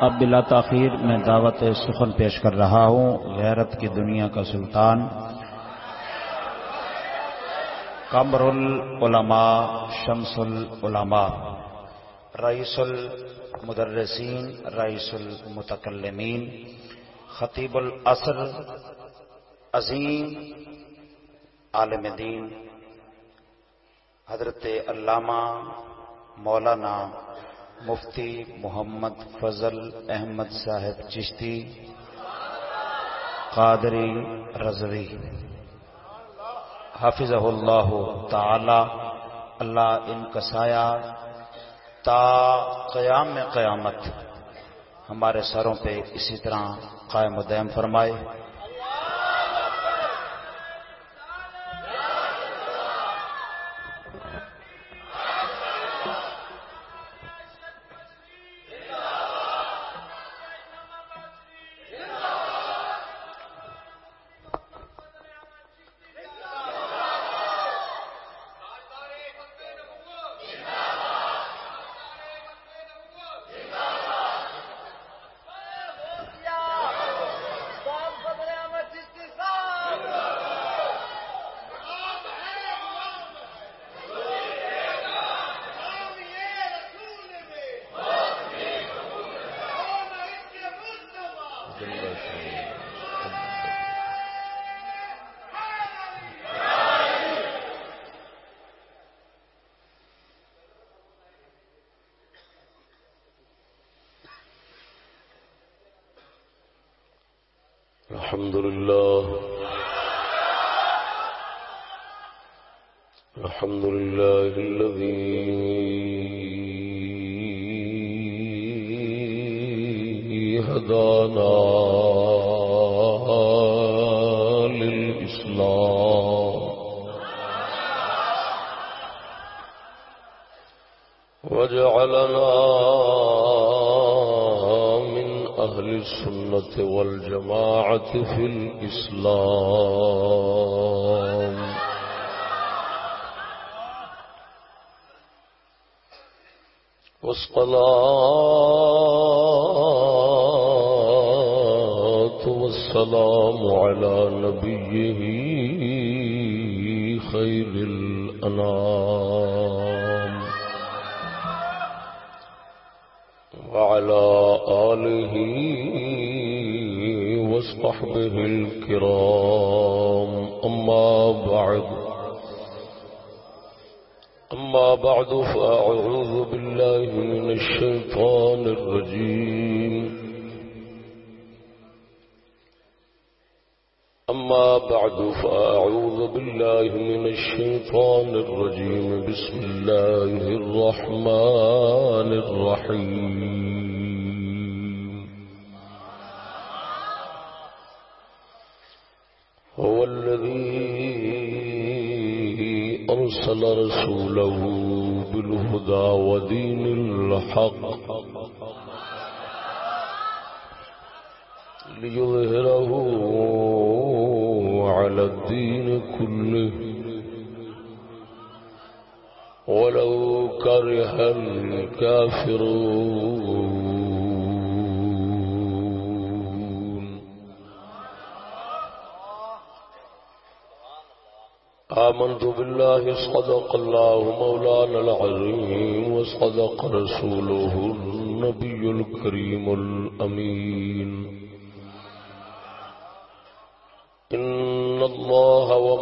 اب بلا تاخیر میں دعوت سخن پیش کر رہا ہوں۔ غیرت کی دنیا کا سلطان۔ قمر العلماء شمس العلماء رئیس المدرسین رئیس المتکلمین خطیب العصر عظیم عالم دین۔ حضرت علامہ مولانا مفتی محمد فضل احمد صاحب چشتی، قادری رضوی۔ حافظ اللہ تعالی، اللہ ان کا سایہ تا قیام قیامت ہمارے سروں پہ اسی طرح قائم و دیم فرمائے۔ الشيطان الرجيم. بسم الله الرحمن الرحيم. هو الذي أرسل رسوله بالهدى ودين الحق ليظهره على الدين كله. صدق الله مولانا العظيم وصدق رسوله النبي الكريم الأمين. إن الله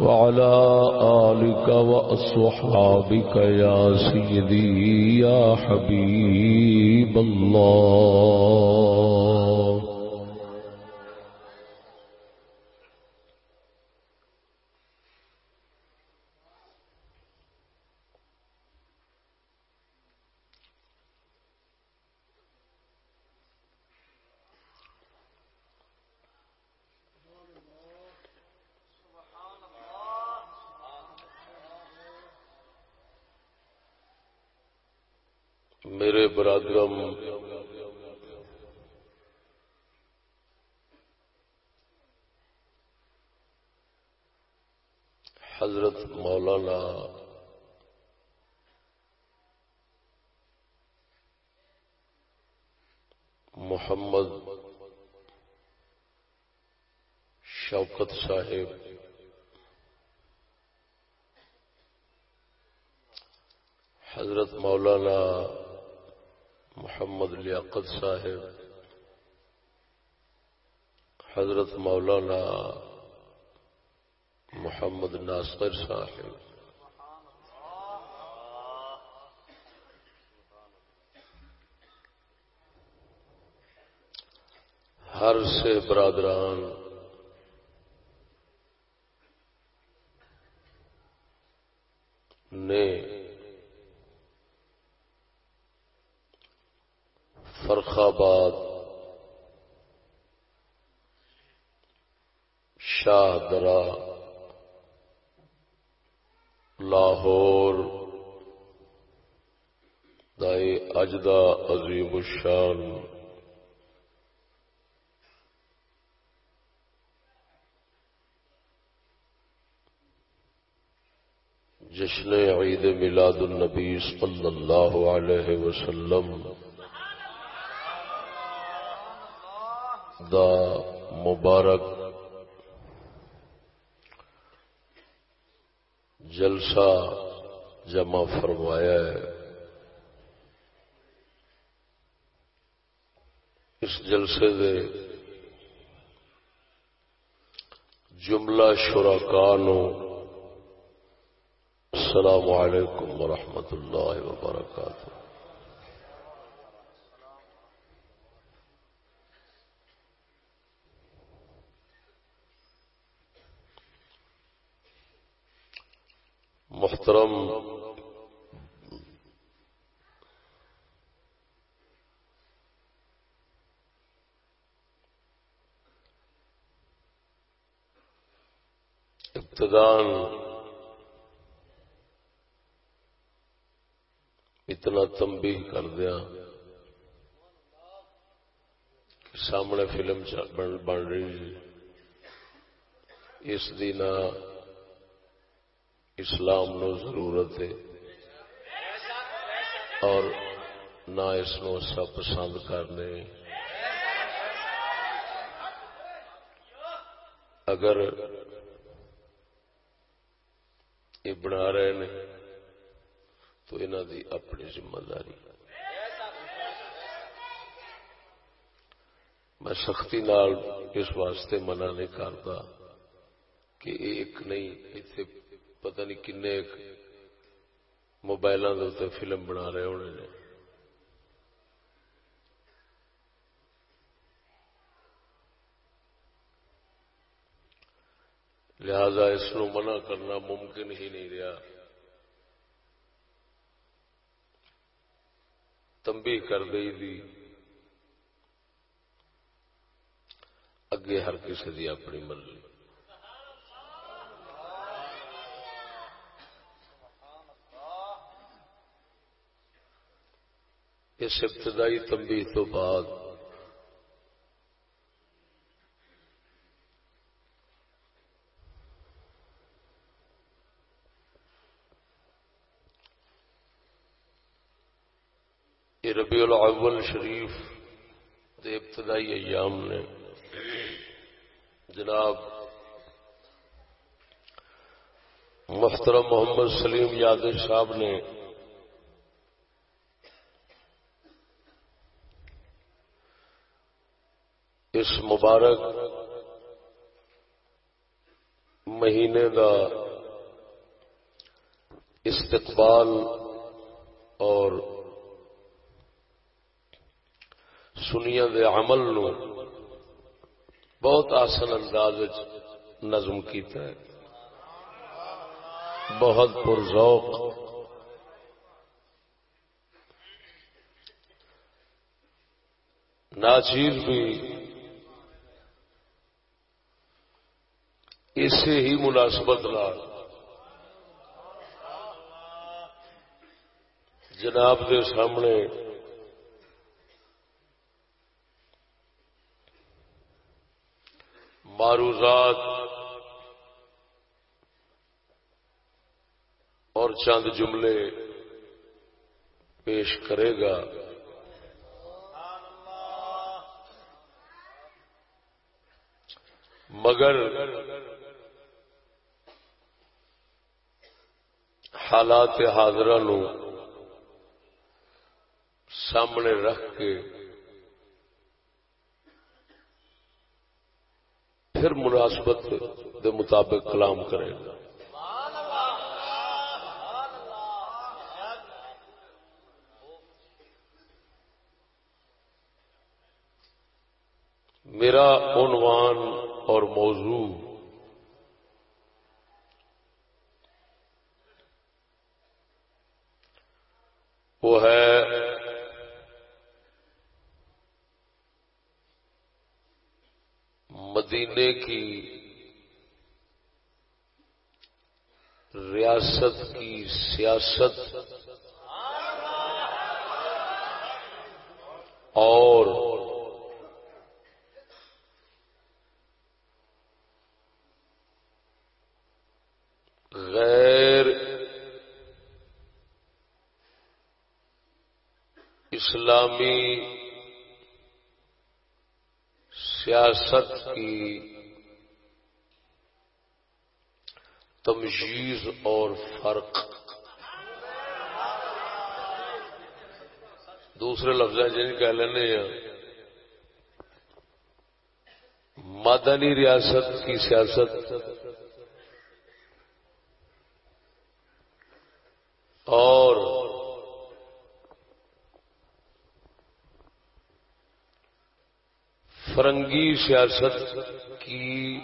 وعلى آلك وأصحابك يا سيدي يا حبيب الله میرے برادرم حضرت مولانا محمد شوکت صاحب حضرت مولانا محمد لیاقت صاحب حضرت مولانا محمد ناصر صاحب۔ ہر سے برادران نے فرخ آباد شاہ درا لاہور، دائی اجدا عظیم الشان۔ جشن عید میلاد النبی صلی اللہ علیہ وسلم دا مبارک جلسہ جمع فرمایا ہے۔ اس جلسے دے جملہ شراکانو السلام علیکم ورحمۃ اللہ وبرکاتہ۔ محترم ابتدان اتنا تمبی کر دیا کہ سامنے فلم بن رہی اس دی نہ اسلام نو ضرورت ہے۔ اور نہ اس نو سب پسند کرنے۔ اگر یہ بنا رہے ہیں تو انہوں دی اپنی ذمہ داری۔ میں سختی نال اس واسطے منع نہیں کرتا کہ ایک نہیں اتنے پتہ نہیں کن موبائل فلم بنا رہے ہونے نے۔ لہذا اس نو منع کرنا ممکن ہی نہیں رہا۔ تمبی کر گئی دی۔ اگے ہر کسی دی اپنی مرضی اس ابتدائی تمبی تو بعد۔ یہ ربیع الاول شریف دے ابتدائی ایام نے۔ جناب محترم محمد سلیم یادر صاحب نے اس مبارک مہینے کا استقبال اور سنیا دے عمل نو بہت آسن انداز نظم کیتا ہے۔ بہت پرذوق ناچیر بھی اسی ہی مناسبت لال جناب دے سامنے معروضات اور چند جملے پیش کرے گا۔ مگر حالات حاضرہ نو سامنے رکھ کے پھر مناسبت دے مطابق کلام کرے گا۔ میرا عنوان اور موضوع وہ ہے مدینے کی ریاست کی سیاست اور غیر اسلامی سیاست کی تمجیز اور فرق۔ دوسرے لفظ جن کہہ لینے ہیں۔ مدنی ریاست کی سیاست اور فرنگی سیاست کی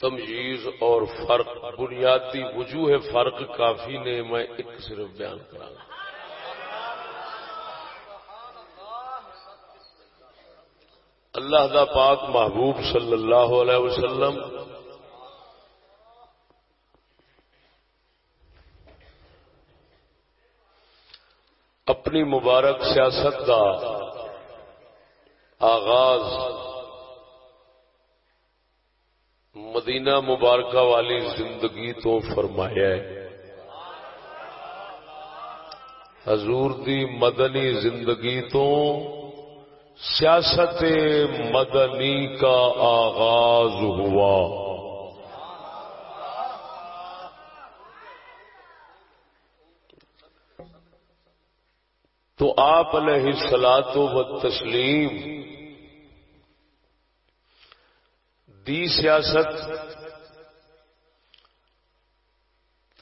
تمجیز اور فرق، بنیادی وجوہ فرق کافی نے میں ایک صرف بیان کرا اللہ دا پاک محبوب صلی اللہ علیہ وسلم اپنی مبارک سیاست کا آغاز مدینہ مبارکہ والی زندگی تو فرمایا ہے۔ حضور دی مدنی زندگی تو سیاست مدنی کا آغاز ہوا۔ تو آپ علیہ سلاد و تسلیم دی سیاست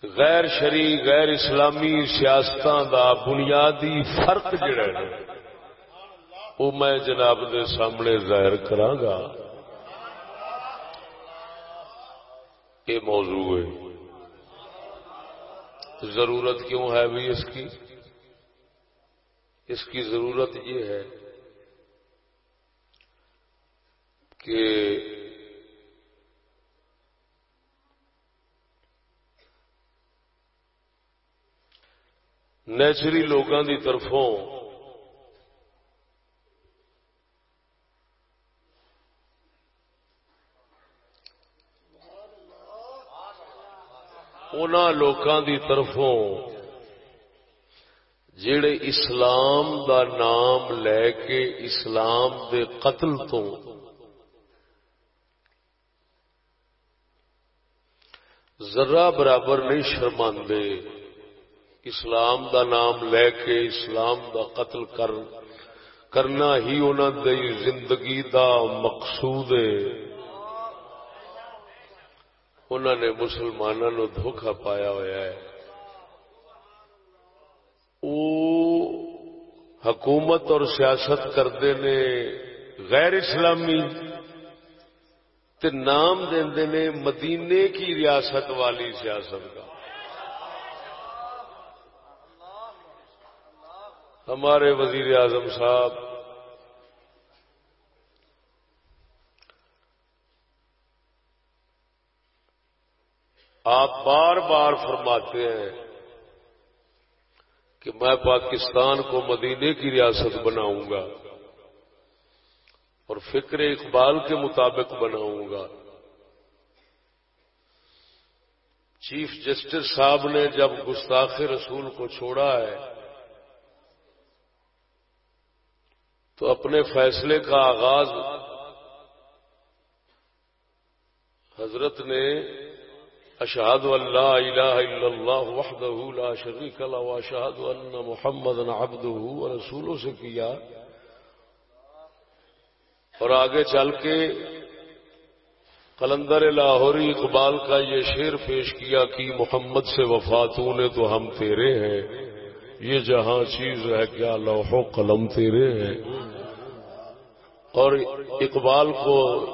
غیر شری غیر اسلامی سیاستوں دا بنیادی فرق جڑا ہے وہ میں جناب دے سامنے ظاہر گا یہ موضوع ہے۔ ضرورت کیوں ہے بھی اس کی؟ اس کی ضرورت یہ ہے کہ نیچری لوگوں کی طرفوں ان لوگوں کی طرفوں جڑے اسلام دا نام لے کے اسلام دے قتل تو ذرا برابر نہیں شرماندے۔ اسلام دا نام لے کے اسلام دا قتل کر کرنا ہی انہوں دی زندگی دا مقصود ہے۔ انہوں نے مسلمانوں دھوکھا پایا ہوا ہے۔ حکومت اور سیاست کرتے نے غیر اسلامی تے نام دے نے مدینے کی ریاست والی سیاست کا۔ ہمارے وزیر اعظم صاحب، آپ بار بار فرماتے ہیں کہ میں پاکستان کو مدینے کی ریاست بناؤں گا اور فکر اقبال کے مطابق بناؤں گا۔ چیف جسٹس صاحب نے جب گستاخ رسول کو چھوڑا ہے تو اپنے فیصلے کا آغاز حضرت نے اشہاد اللہ الہ الا اللہ وحدہ لا شریک له واشهد ان محمد عبده ورسوله سے کیا اور آگے چل کے قلندر لاہوری اقبال کا یہ شعر پیش کیا کہ محمد سے وفاتوں نے تو ہم تیرے ہیں یہ جہاں چیز ہے، کیا لوح و قلم تیرے ہیں؟ اور اقبال کو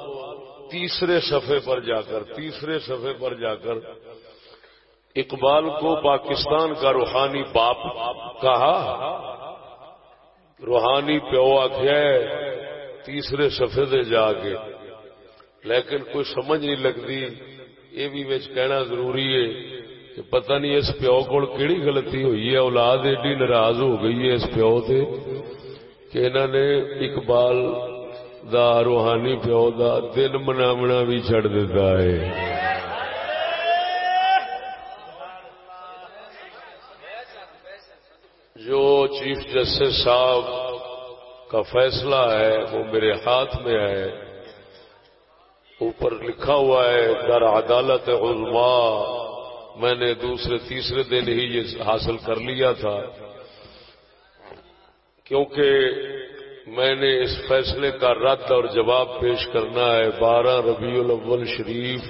تیسرے صفحے پر جا کر، تیسرے صفحے پر جا کر اقبال کو پاکستان کا روحانی باپ کہا۔ روحانی پیو آخیا تیسرے صفحے سے جا کے۔ لیکن کوئی سمجھ نہیں لگتی، یہ بھی کہنا ضروری ہے۔ کہ پتہ نہیں اس پیو کو کہڑی غلطی ہوئی ہے، اولاد ایڈی ناراض ہو گئی ہے اس پیو سے کہ انہوں نے اقبال دا روحانی پیو دا دن منامنا بھی چڑ دیتا ہے۔ جو چیف جسٹس صاحب کا فیصلہ ہے، وہ میرے ہاتھ میں ہے۔ اوپر لکھا ہوا ہے، در عدالت عظما میں نے دوسرے تیسرے دن ہی یہ حاصل کر لیا تھا۔ کیونکہ میں نے اس فیصلے کا رد اور جواب پیش کرنا ہے۔ بارہ ربیع الاول شریف،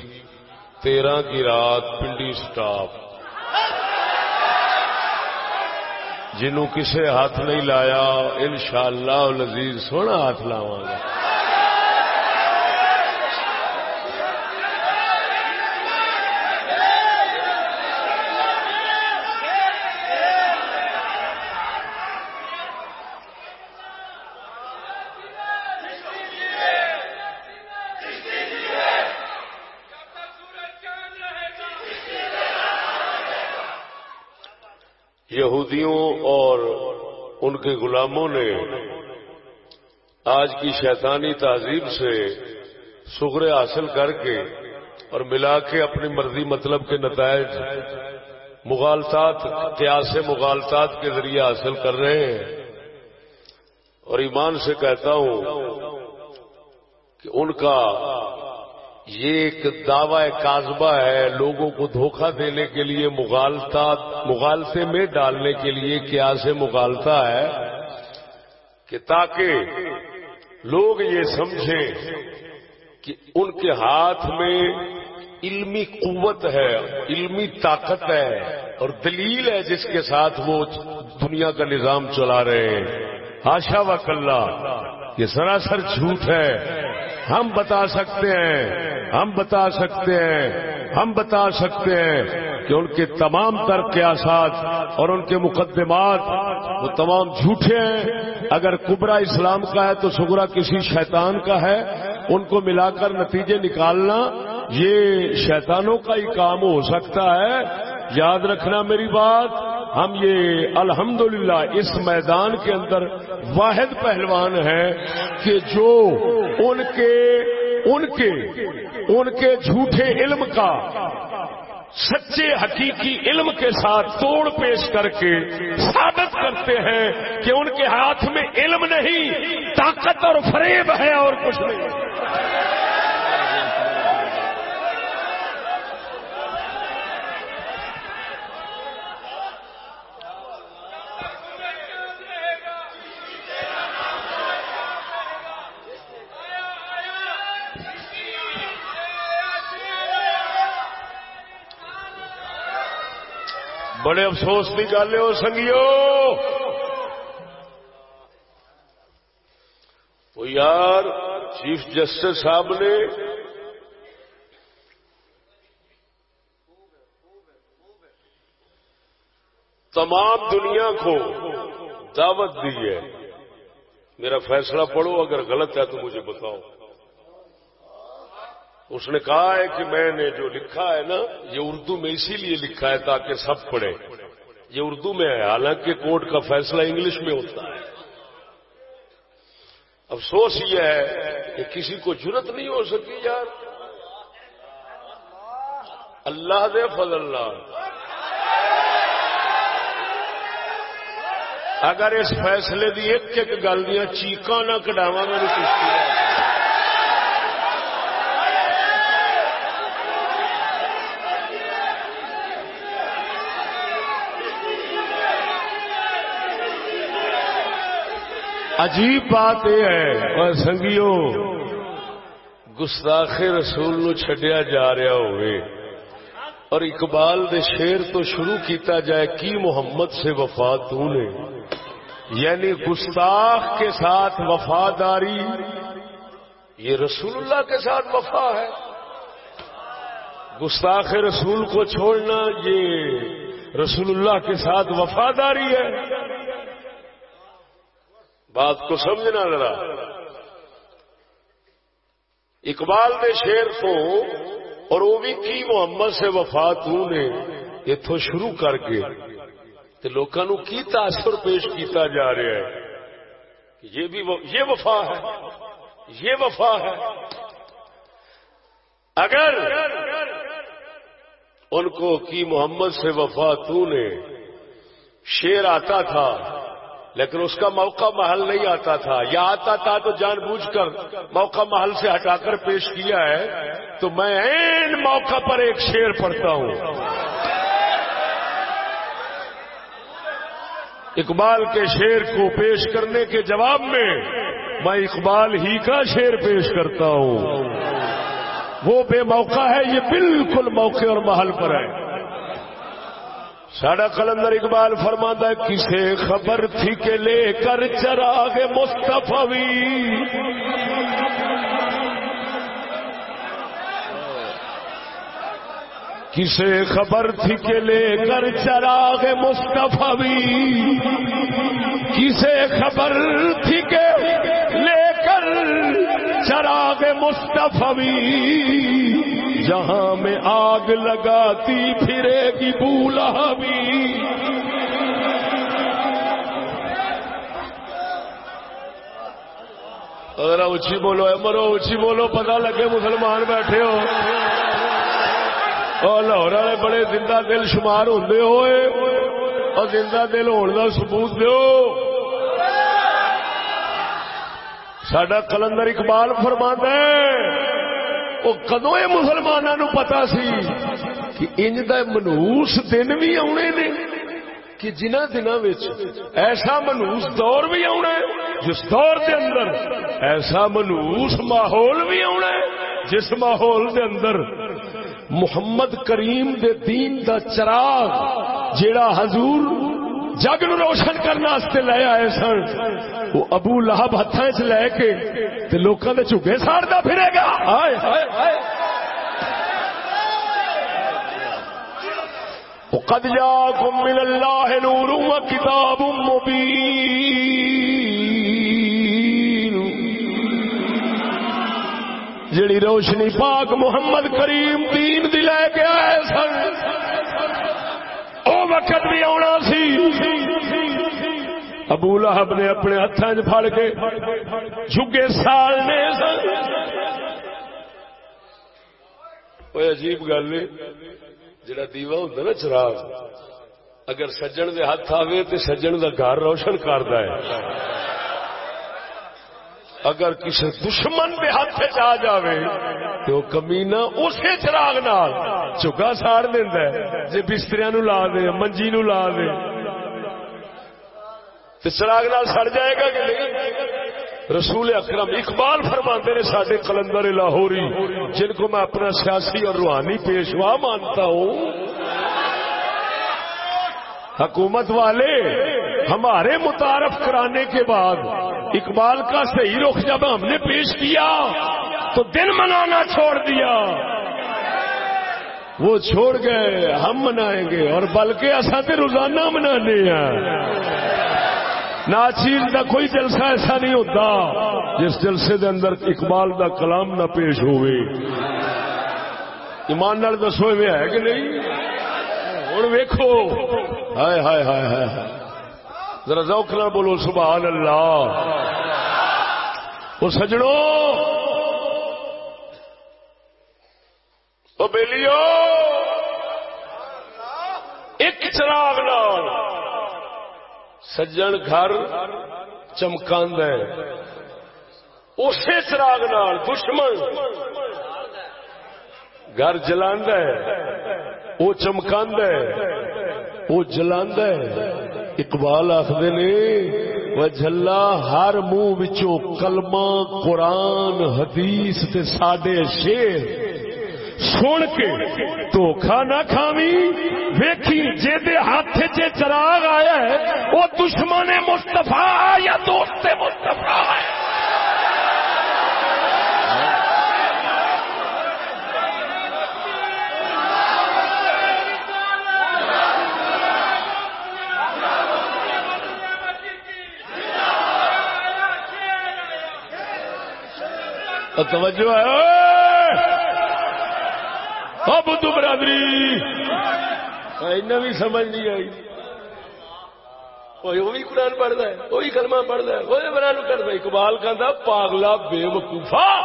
تیرہ کی رات، پنڈی سٹاپ جنہوں کسے ہاتھ نہیں لایا، انشاءاللہ شاء اللہ سونا ہاتھ لاواں گا۔ یہودیوں اور ان کے غلاموں نے آج کی شیطانی تہذیب سے سغرے حاصل کر کے اور ملا کے اپنی مرضی مطلب کے نتائج مغالطات، قیاس مغالطات کے ذریعے حاصل کر رہے ہیں۔ اور ایمان سے کہتا ہوں کہ ان کا یہ ایک دعوی کاذبہ ہے لوگوں کو دھوکہ دینے کے لیے، مغالتا مغالطے میں ڈالنے کے لیے کیا سے مغالتا ہے کہ تاکہ لوگ یہ سمجھیں کہ ان کے ہاتھ میں علمی قوت ہے، علمی طاقت ہے اور دلیل ہے جس کے ساتھ وہ دنیا کا نظام چلا رہے ہیں۔ آشا و کلّا یہ سراسر جھوٹ ہے۔ ہم بتا سکتے ہیں، ہم بتا سکتے ہیں، ہم بتا سکتے ہیں کہ ان کے تمام تر قیاسات اور ان کے مقدمات وہ تمام جھوٹے ہیں۔ اگر کبرا اسلام کا ہے تو سگرا کسی شیطان کا ہے۔ ان کو ملا کر نتیجے نکالنا، یہ شیطانوں کا ہی کام ہو سکتا ہے۔ یاد رکھنا میری بات ہم یہ الحمدللہ اس میدان کے اندر واحد پہلوان ہیں کہ جو ان کے ان کے ان کے جھوٹے علم کا سچے حقیقی علم کے ساتھ توڑ پیش کر کے ثابت کرتے ہیں کہ ان کے ہاتھ میں علم نہیں، طاقت اور فریب ہے اور کچھ نہیں۔ بڑے افسوس کی گل ہو سنگیو۔ وہ یار، چیف جسٹس صاحب نے تمام دنیا کو دعوت دی ہے۔ میرا فیصلہ پڑھو، اگر غلط ہے تو مجھے بتاؤ۔ اس نے کہا ہے کہ میں نے جو لکھا ہے نا، یہ اردو میں اسی لیے لکھا ہے تاکہ سب پڑھے یہ اردو میں ہے، حالانکہ کورٹ کا فیصلہ انگلش میں ہوتا ہے۔ افسوس یہ ہے کہ کسی کو جرت نہیں ہو سکی یار۔ اللہ دے فضل اللہ۔ اگر اس فیصلے دی ایک ایک گل دیا چیقاں نہ کٹاوا میرے کشتی عجیب بات یہ ہے۔ اور سنگیو گستاخ رسول نو چھڈیا جا رہا ہوئے اور اقبال دے شیر تو شروع کیتا جائے کی محمد سے وفا تو نے یعنی گستاخ کے ساتھ وفاداری یہ رسول اللہ کے ساتھ وفا ہے۔ گستاخ رسول کو چھوڑنا یہ رسول اللہ کے ساتھ وفاداری ہے۔ بات کو سمجھنا ذرا۔ اقبال نے شیر کو اور وہ بھی کی محمد سے وفات نے اتو شروع کر کے لوگوں کی تاثر پیش کیتا جا رہا ہے؟ یہ بھی یہ وفا ہے، یہ وفا ہے۔ اگر ان کو کی محمد سے وفا تو نے شیر آتا تھا لیکن اس کا موقع محل نہیں آتا تھا۔ یا آتا تھا تو جان بوجھ کر موقع محل سے ہٹا کر پیش کیا ہے۔ تو میں این موقع پر ایک شیر پڑھتا ہوں۔ اقبال کے شیر کو پیش کرنے کے جواب میں میں اقبال ہی کا شیر پیش کرتا ہوں۔ وہ بے موقع ہے، یہ بالکل موقع اور محل پر ہے۔ ساڈا کلندر اقبال فرماندہ کسے خبر تھی کہ لے کر چراغ مستفی کسے خبر تھی کہ لے کر چراغ مستفی کسے خبر تھی کہ لے کر چراغ مستفی جہاں میں آگ لگاتی، پھرے گی بولا بھی اگر اچھی بولو مرو اچھی بولو پتا لگے مسلمان بیٹھے ہو۔ اور لاہور والے بڑے زندہ دل شمار ہوتے ہوئے۔ اور زندہ دل ہونے کا سبوت دو سڈا کلندر اقبال فرما ہے۔ وہ کدو یہ مسلمانوں پتا سی کہ انج کا منوس دن بھی آنے نے کہ جنہ دنوں ایسا منوس دور بھی آنا ہے جس دور کے اندر ایسا منوس ماحول بھی آنا ہے جس ماحول کے اندر محمد کریم دے دین دا چراغ جیڑا حضور جگ نو روشن کرنے لے آئے سن۔ وہ ابو لہب ہاتھ چ لے کے لوگوں کے جھگے ساڑتا پھرے گا۔ آئے آئے آئے قد جاءكم من الله نور وكتاب مبين۔ جڑی روشنی پاک محمد کریم دین دی لے کے آئے سن۔ وقت بھی آنا سی۔ ابو لہب نے اپنے ہاتھوں پھڑ کے جھگے سالنے عجیب گل جڑا دیوا ہوں نا چراغ، اگر سجن دے ہاتھ آوے تو سجن دا گھر روشن کرتا ہے۔ اگر کسی دشمن دے ہاتھ آ جاوے تو کمینا اسی چراغ نال چگا ساڑ دینا جی بستریاں نو لا دے، منجی نو لا دے۔ تو چراغ نال سڑ جائے گا کہ نہیں؟ رسول اکرم اقبال فرماتے نے سارے کلندر لاہوری، جن کو میں اپنا سیاسی اور روحانی پیشوا مانتا ہوں۔ حکومت والے، ہمارے متعارف کرانے کے بعد، اقبال کا صحیح رخ جب ہم نے پیش کیا، تو دن منانا چھوڑ دیا۔ وہ چھوڑ گئے، ہم منائیں گے، اور بلکہ اصا تو روزانہ منانے ہیں۔ ناچیز کا کوئی جلسہ ایسا نہیں ہوتا جس جلسے دے اندر اقبال دا کلام نہ پیش ہوئے۔ ایمان نال دسو ہے کہ نہیں؟ ہوں ویکو ہائے ہائے ہائے ہائے ذرا ذوق نہ بولو، سبحان اللہ۔ وہ سجڑوں وہ بیلیو۔ ایک چراغ نال سجن گھر چمکاند ہے۔ اسی چراغ نال دشمن گھر جلاند ہے۔ وہ چمکاند ہے وہ جلاند ہے۔ اقبال آخر نے وہ جلا ہر منہ کلمہ، قرآن، حدیث تے ساڈے شیر۔ سن کے دھوکھا نہ کھاوی، ویکھی جے ہاتھ چراغ آیا ہے وہ دشمن مستفا یا دوست مستفا ہے توجہ ہے۔ اب تو برادری۔ بھی سمجھ نہیں آئی۔ وہ بھی قرآن پڑھتا ہے وہی کلمہ پڑھتا ہے۔ وہی بران کرتا ہے۔ اقبال کہ پاگلا، بے وقوفا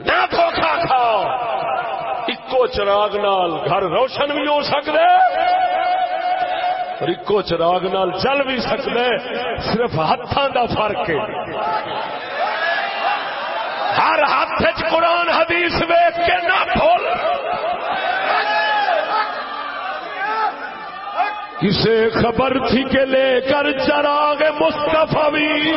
نہ دھوکھا کھاؤ، اکو چراغ نال گھر روشن بھی ہو سکتا اور اکو چراغ نال چل بھی سکتا صرف ہاتھوں دا فرق ہے ہر ہاتھ قرآن حدیث ویچ کے نہ کھول کسے خبر تھی کہ لے کر چراغ مستفا بھی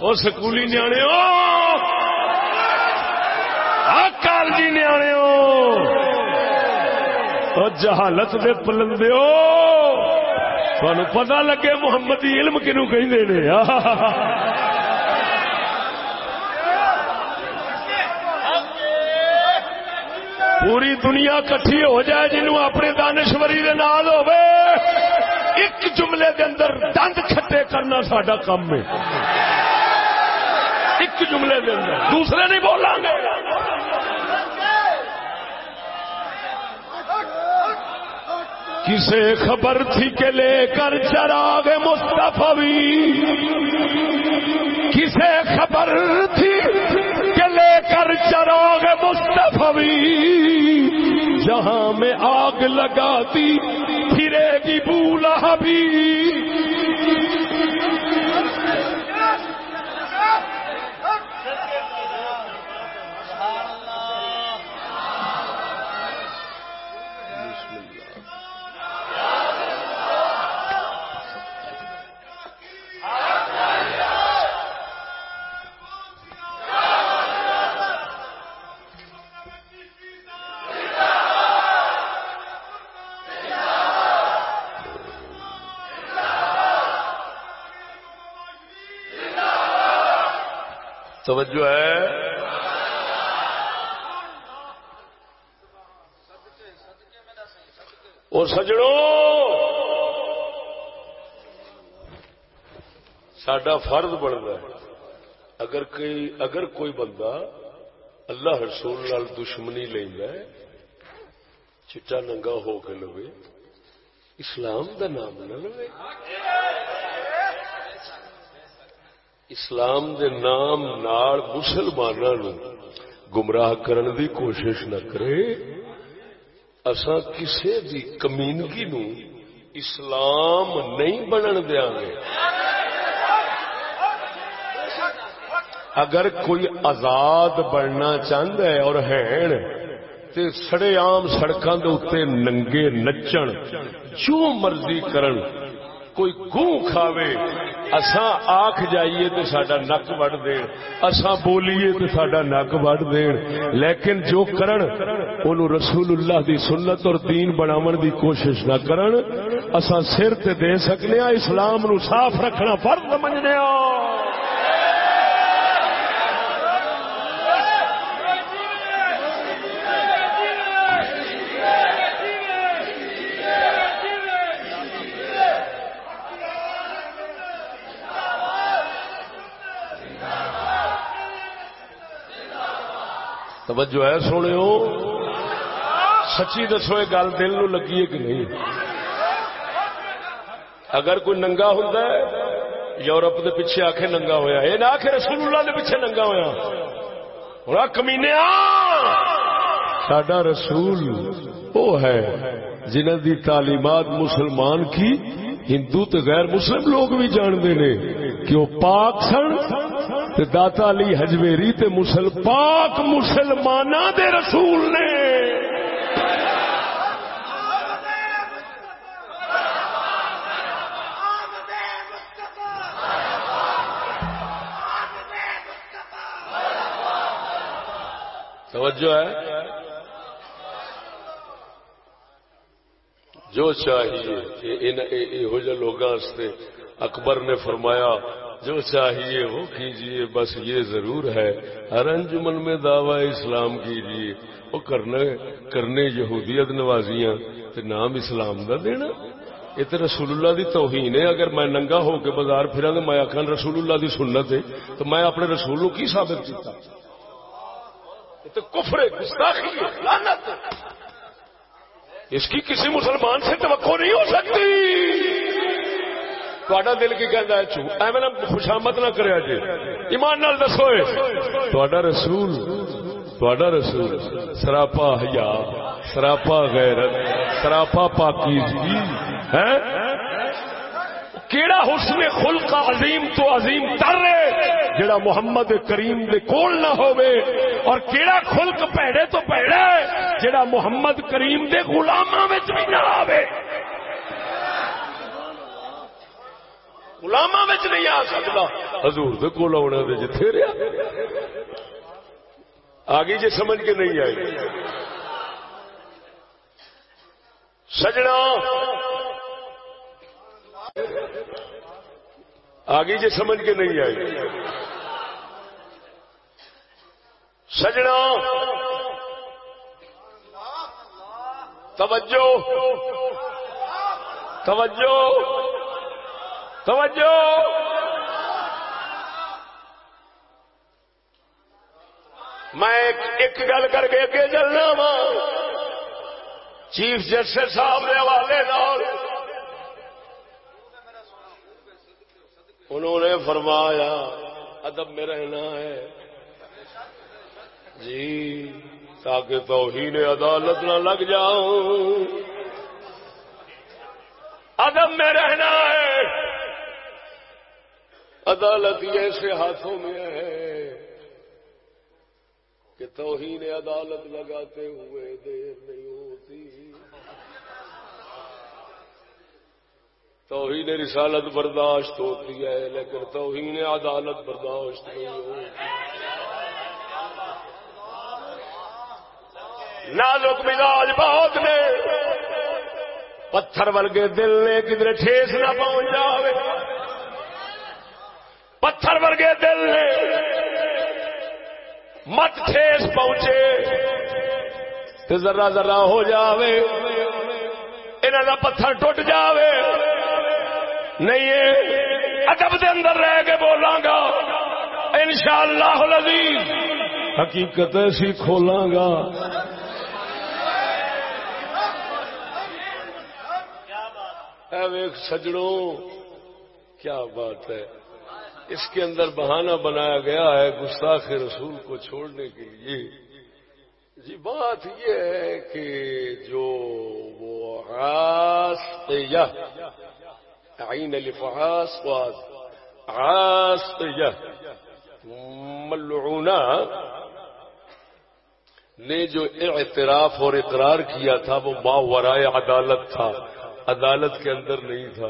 وہ سکولی نیانے کالجی نیانے جہالت دے پلندے پتا لگے محمد علم کنو کہ پوری دنیا کٹھی ہو جائے جنہوں اپنے دانشوری دے نال ہو ایک جملے کے اندر دند کھٹے کرنا سڈا کام ہے۔ ایک جملے کے اندر، دوسرے نہیں بولیں گے۔ کسے خبر تھی کہ لے کر چراغ مستفی کسے خبر تھی کہ لے کر چراغ مستفی جہاں میں آگ لگاتی، پھرے گی بولا بھی توجہ ہے۔ اور سجڑوں سڈا فرض بنتا ہے۔ اگر کوئی اگر کوئی بندہ اللہ رسول لال دشمنی لینا ہے، چٹا ننگا ہو کے لو اسلام دا نام نہ لو اسلام دے نام نال مسلمانوں گمراہ کرن دی کوشش نہ کرے۔ اسا کسے دی کمینگی نو اسلام نہیں بنن دیا گے۔ اگر کوئی آزاد بننا چاہتا ہے اور ہے تے سڑے عام سڑکاں دے اوتے ننگے نچن، جو مرضی کرن، کوئی گوں کھاوے۔ اساں آخ جائیے تو سڈا نک وڈ دین، اساں بولیے تو سڈا نک وڈ دین۔ لیکن جو کرن، اونوں رسول اللہ دی سنت اور دین بناون دی کوشش نہ کرن۔ اساں سر تے دے سکنے اسلام نو صاف رکھنا فرض سمجھنے توجہ ہے سونے سچی دسو یہ گل دل نو لگی ہے کہ نہیں؟ اگر کوئی ننگا ہوں یورپ دے پیچھے آخے ننگا ہویا یہ نہ آخے رسول اللہ دے پیچھے ننگا ہویا۔ ہوں کمینے سڈا رسول وہ ہے جنہ دی تعلیمات مسلمان کی، ہندو تو غیر مسلم لوگ بھی جانتے ہیں کہ وہ پاک سن۔ داتا علی ہجویری تے مسل پاک مسلمانہ دے رسول نے توجہ ہے جو چاہیے لوگ اکبر نے فرمایا جو چاہیے وہ کیجیے بس یہ ضرور ہے ہر انجمن میں دعوی اسلام کیجیے وہ کرنے کرنے یہودیت نوازیاں، تے نام اسلام دا دینا۔ یہ تو رسول اللہ دی توہین ہے۔ اگر میں ننگا ہو کے بازار پھرا تو میں آخر رسول اللہ دی سنت ہے، تو میں اپنے رسول کی ثابت کیا تو کفر گستاخی لعنت اس کی کسی مسلمان سے توقع نہیں ہو سکتی۔ تھوڑا دل کی کہتا ہے چو ایویں خوشامت نہ کرے جی ایمان نال دسو تھوڑا رسول تھوڑا رسول سراپا حیا سراپا غیرت سراپا پاکیزگی ہے کیڑا حسن خلق عظیم تو عظیم تر ہے جڑا محمد کریم دے کول نہ ہوئے اور کیڑا خلق پیڑے تو پیڑا ہے جڑا محمد کریم دے غلاماں وچ بھی نہ آوے غلاماں وچ نہیں آ سکدا۔ حضور دے کول آونا دے جتھے رہیا۔ آگے جے جی سمجھ کے نہیں آئی۔ سجنا۔ آگے جی سمجھ کے نہیں آئی۔ سجنا۔ توجہ۔ توجہ۔ توجہ! میں ایک گل کر کے اگے چلنا وا۔ چیف جسٹس صاحب کے حوالے انہوں نے فرمایا، ادب میں رہنا ہے۔ جی تاکہ توہین عدالت نہ لگ جاؤں۔ ادب میں رہنا ہے۔ عدالت ایسے ہاتھوں میں ہے کہ توہین عدالت لگاتے ہوئے دیر نہیں ہوتی۔ توہین رسالت برداشت ہوتی ہے، لیکن توہین عدالت برداشت نہیں ہوتی۔ نازک مزاج بہت نے۔ پتھر ورگے دل نے کدھر ٹھیس نہ پہنچ جائے پتھر ورگے دل نے مت ٹھیس پہنچے تو ذرا ذرا ہو جاوے انہوں کا پتھر ٹوٹ جاوے۔ نہیں ادب دے اندر رہ کے بولاں گا ان شاء اللہ حقیقت سی کھولاں گا۔ سجڑوں، کیا بات ہے۔ اس کے اندر بہانہ بنایا گیا ہے گستاخ رسول کو چھوڑنے کے لیے۔ جی بات یہ ہے کہ جو وہ عین لفعاس واد عاصیہ ملعونہ نے جو اعتراف اور اقرار کیا تھا، وہ ما ورائے عدالت تھا۔ عدالت کے اندر نہیں تھا۔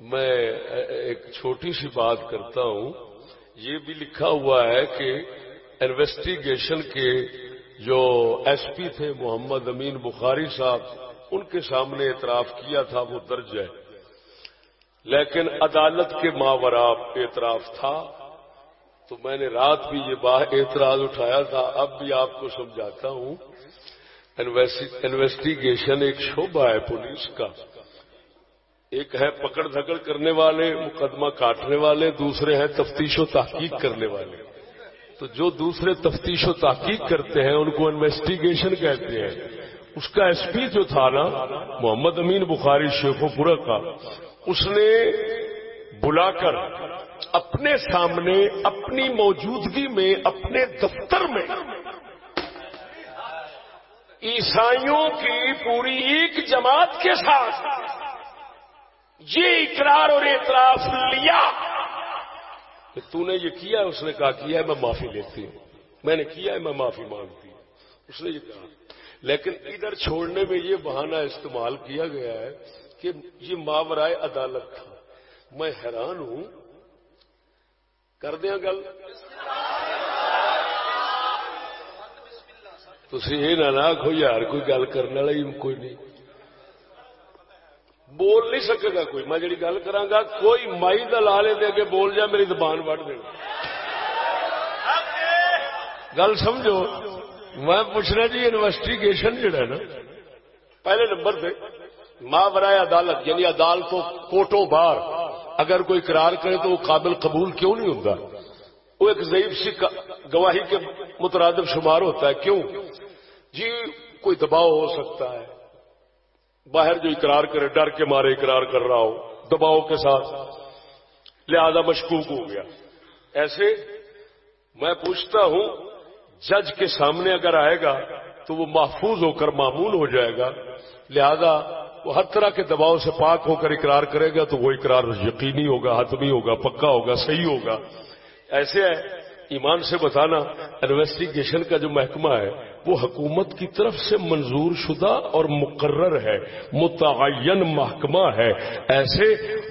میں ایک چھوٹی سی بات کرتا ہوں۔ یہ بھی لکھا ہوا ہے کہ انویسٹیگیشن کے جو ایس پی تھے، محمد امین بخاری صاحب، ان کے سامنے اعتراف کیا تھا، وہ درج ہے۔ لیکن عدالت کے ماورا اعتراف تھا۔ تو میں نے رات بھی یہ اعتراض اٹھایا تھا۔ اب بھی آپ کو سمجھاتا ہوں۔ انویسٹیگیشن ایک شعبہ ہے پولیس کا۔ ایک ہے پکڑ دھکڑ کرنے والے، مقدمہ کاٹنے والے، دوسرے ہیں تفتیش و تحقیق کرنے والے۔ تو جو دوسرے تفتیش و تحقیق کرتے ہیں، ان کو انویسٹیگیشن کہتے ہیں۔ اس کا ایس پی جو تھا نا، محمد امین بخاری شیخو پورا کا، اس نے بلا کر اپنے سامنے، اپنی موجودگی میں، اپنے دفتر میں عیسائیوں کی پوری ایک جماعت کے ساتھ یہ اقرار اور اعتراف لیا۔ کہ تو نے یہ کیا، اس نے کہا کیا ہے میں معافی لیتی ہوں۔ میں نے کیا ہے میں معافی مانگتی ہوں۔ اس نے یہ کہا۔ لیکن ادھر چھوڑنے میں یہ بہانہ استعمال کیا گیا ہے کہ یہ ماورائے عدالت تھا۔ میں حیران ہوں۔ کر دیا گل۔ تھی یہ نہ آخو یار کوئی گل کرنے والا ہی کوئی نہیں۔ بول نہیں سکے گا کوئی۔ میں جی گل کرا کوئی مائی دلال دے کے بول جائے میری زبان وڈ دے۔ گل سمجھو، میں پوچھنا جی انویسٹیگیشن جڑا ہے نا۔ پہلے نمبر پہ ماں برائے عدالت یعنی عدالتوں، کوٹوں بار اگر کوئی قرار کرے تو وہ قابل قبول کیوں نہیں ہوتا؟ وہ ایک ضعیف سی گواہی کے مترادف شمار ہوتا ہے۔ کیوں؟ جی کوئی دباؤ ہو سکتا ہے۔ باہر جو اقرار کرے، ڈر کے مارے اقرار کر رہا ہو دباؤ کے ساتھ۔ لہذا مشکوک ہو گیا۔ ایسے میں پوچھتا ہوں، جج کے سامنے اگر آئے گا تو وہ محفوظ ہو کر معمول ہو جائے گا۔ لہذا وہ ہر طرح کے دباؤ سے پاک ہو کر اقرار کرے گا تو وہ اقرار یقینی ہوگا، حتمی ہوگا، پکا ہوگا، صحیح ہوگا۔ ایسے ہے ایمان سے بتانا انویسٹیگیشن کا جو محکمہ ہے وہ حکومت کی طرف سے منظور شدہ اور مقرر ہے، متعین محکمہ ہے۔ ایسے،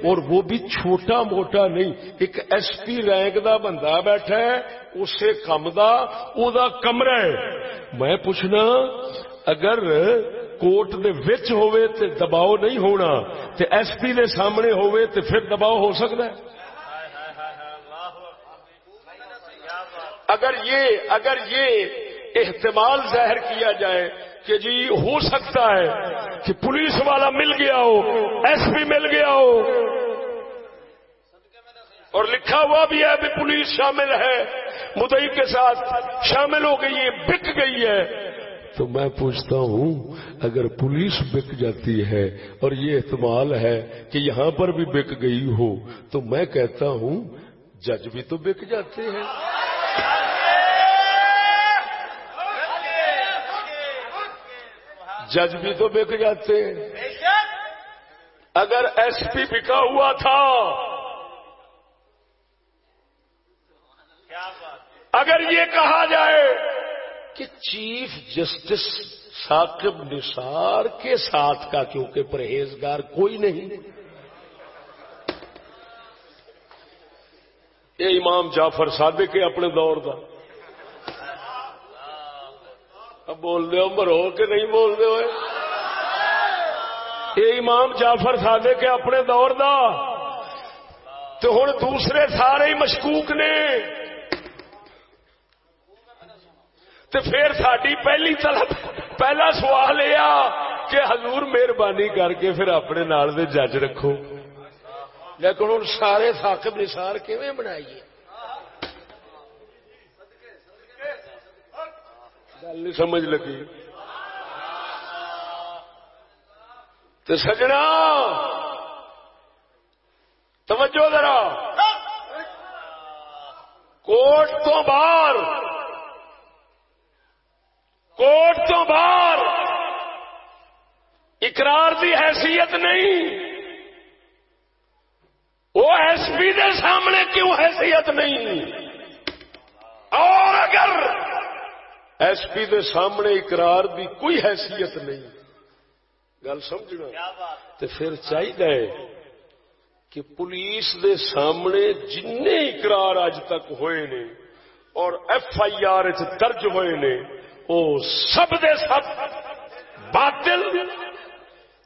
اور وہ بھی چھوٹا موٹا نہیں، ایک ایس پی رینک دا بندہ بیٹھا ہے، اسے کم دا، او دا کمرہ ہے۔ میں پوچھنا، اگر کوٹ دے وچ ہوئے تے دباؤ نہیں ہونا، تے ایس پی دے سامنے ہوئے تے پھر دباؤ ہو سکتا ہے؟ اگر یہ اگر یہ احتمال ظاہر کیا جائے کہ جی ہو سکتا ہے کہ پولیس والا مل گیا ہو، ایس پی مل گیا ہو۔ اور لکھا ہوا بھی ہے بھی پولیس شامل ہے۔ مدئی کے ساتھ شامل ہو گئی ہے بک گئی ہے۔ تو میں پوچھتا ہوں، اگر پولیس بک جاتی ہے اور یہ احتمال ہے کہ یہاں پر بھی بک گئی ہو، تو میں کہتا ہوں، جج بھی تو بک جاتے ہیں۔ جج بھی تو بک جاتے۔ ہیں اگر ایس پی بکا ہوا تھا۔ اگر یہ کہا جائے کہ چیف جسٹس ثاقب نثار کے ساتھ کا کیونکہ پرہیزگار کوئی نہیں۔ یہ امام جعفر صادق کے اپنے دور کا اب بول دے مرو کہ نہیں بول دے ہوئے؟ یہ امام جعفر سادے کے اپنے دور دا۔ تو ہوں دوسرے سارے ہی مشکوک نے۔ تو پھر ساری پہلی طلب پہلا سوال یہ کہ حضور مہربانی کر کے پھر اپنے نال دے جج رکھو۔ لیکن ہوں سارے ثاقب نثار کیویں بنائیے؟ گل نہیں سمجھ لگی۔ تو سجنا۔ توجہ ذرا۔ کوٹ تو باہر۔ کوٹ تو باہر۔ اقرار کی حیثیت نہیں۔ وہ ایس پی کے سامنے کیوں حیثیت نہیں؟ اور اگر ایس پی دے سامنے اقرار دی کوئی حیثیت نہیں۔ گل سمجھنا۔ تو پھر چاہیے کہ پولیس دے سامنے جن اقرار اج تک ہوئے نے اور ایف آئی آر درج ہوئے نے وہ سب دے سب باطل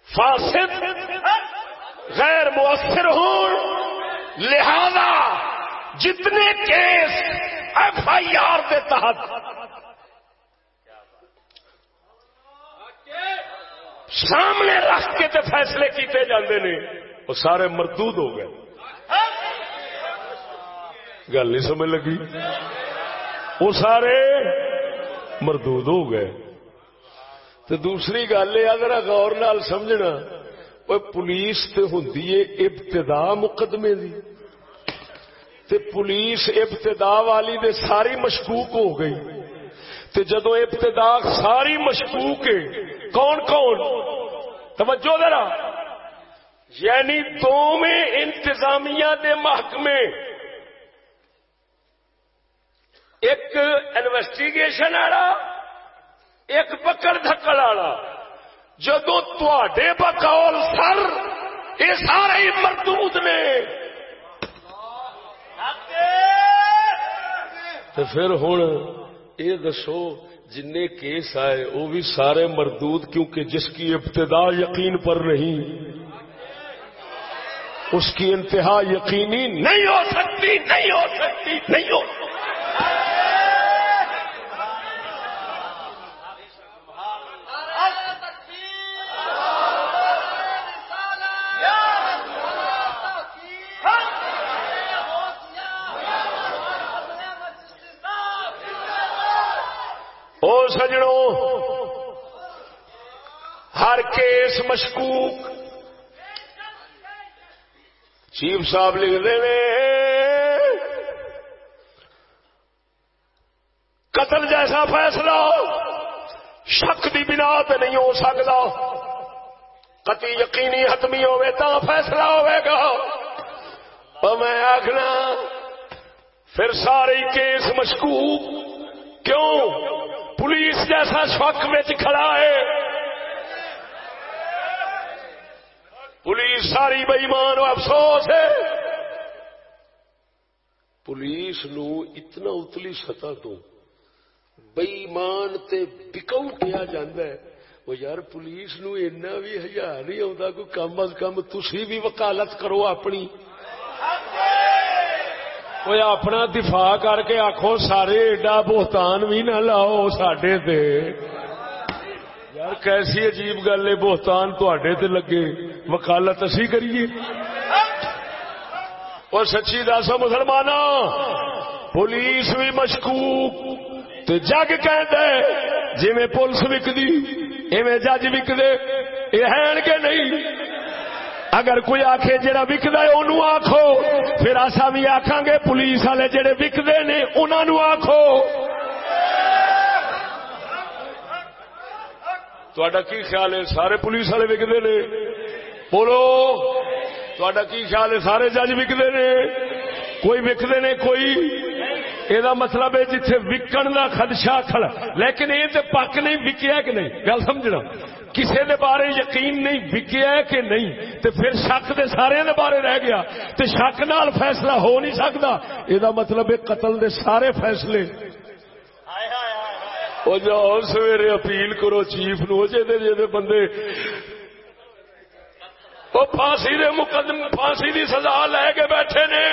فاسد غیر مؤثر ہوں لہذا جتنے کیس ایف آئی آر کے تحت سامنے رکھ کے تے فیصلے کیتے جاندے نے۔ وہ سارے مردود ہو گئے۔ گل نہیں سمجھ لگی؟ وہ سارے مردود ہو گئے۔ تو دوسری گل یہ اگر غور نال سمجھنا پولیس تے ہوں ابتدا مقدمے دی۔ تے پولیس ابتدا والی دے ساری مشکوک ہو گئی۔ تے جدو ابتدا ساری مشکوک ہے کون کون؟ توجہ ذرا۔ یعنی دو میں انتظامیہ دے محکمے۔ ایک انویسٹیگیشن والا ایک پکڑ دھکڑ والا جدو تے بقول سر یہ سارے مردود نے۔ تو پھر ہوں یہ دسو جن کیس آئے، وہ بھی سارے مردود کیونکہ جس کی ابتدا یقین پر نہیں، اس کی انتہا یقینی نہیں ہو سکتی، نہیں ہو سکتی، نہیں ہو سکتی۔ سجڑوں ہر کیس مشکوک۔ چیف صاحب لکھتے ہیں۔ قتل جیسا فیصلہ شک کی بنا تو نہیں ہو سکتا۔ کتی یقینی حتمی ہوے تو فیصلہ ہوئے گا۔ میں آخنا، پھر سارے کیس مشکوک کیوں؟ پولیس جیسا شک میں کھڑا ہے۔ پولیس ساری بئیمان افسوس ہے۔ پولیس نو اتنا اتلی سطح تو بئیمان تے بکو کیا جاندہ ہے۔ وہ یار پولیس نو اینا بھی ہزار نہیں آتا کوئی کم از کم تسی بھی وکالت کرو اپنی۔ وہ اپنا دفاع کر کے آخو سارے ایڈا بہتان بھی نہ لاؤ سڈے یار کیسی عجیب گل ہے بہتان تے لگے وکالت اسی کریے اور سچی دس مسلمان پولیس بھی مشکوک تو جگ کہ جی پولیس وکدی ایویں جج وکدے یہ ہے کہ نہیں اگر کوئی آخے جہاں وکد ہے انہوں آخو پھر آسا بھی آخان گے پولیس والے جہے وکتے نے انہوں آخو تا کی خیال ہے؟ سارے پولیس والے وکتے نے۔ بولو تا کی خیال ہے؟ سارے جج وکتے نے۔ کوئی وکتے نے؟ کوئی۔ یہ مطلب ہے جتھے وکن کا خدشہ کھڑا۔ لیکن یہ تو پک نہیں وکیا کہ نہیں؟ گل سمجھنا۔ کسی دے بارے یقین نہیں، وکیا کہ نہیں؟ تے پھر شک دے سارے دے بارے رہ گیا۔ تے شک نال فیصلہ ہو نہیں سکتا۔ یہ مطلب ہے قتل دے سارے فیصلے۔ وہ جاؤ سویرے اپیل کرو، چیف نو جے جے بندے وہ پھانسی دے مقدم پھانسی دی سزا لے کے بیٹھے نے،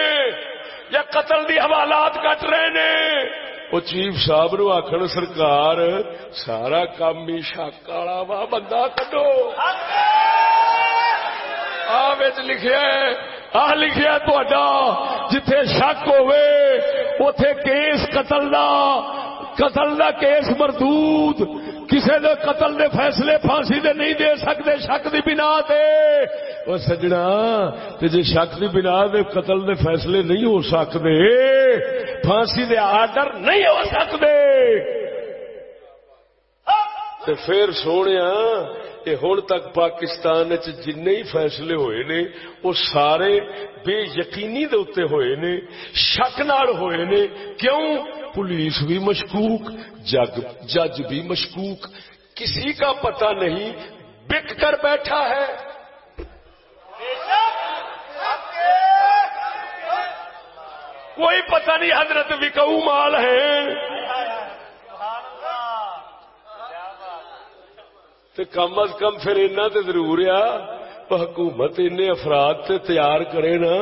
یا قتل دی حوالات کٹ رہے نے۔ وہ چیف صاحب نو آخر سرکار سارا کام ہی شک والا وا بندہ کڈو لکھا آ لکھا تا جتھے شک ہوئے اتے کیس قتل دا قتل دا کیس مردود کسی دے قتل دے فیصلے پھانسی دے نہیں دے سکتے شک دی بنا تے وہ سجنا تے جے شک دی بنا دے قتل دے فیصلے نہیں ہو سکتے پھانسی دے آرڈر نہیں ہو سکتے۔ تے پھر سونے یہ ہوں تک پاکستان جن ہی فیصلے ہوئے نے وہ سارے بے یقینی دے اتنے ہوئے نے، شک نال ہوئے نے، کیوں؟ پولیس بھی مشکوک، جگ، جج بھی مشکوک، کسی کا پتہ نہیں، بک کر بیٹھا ہے۔ کوئی پتہ نہیں حضرت وکو مال ہے کم از کم پھر اینا تے ضرور آ حکومت ان افراد تے تیار کرے نا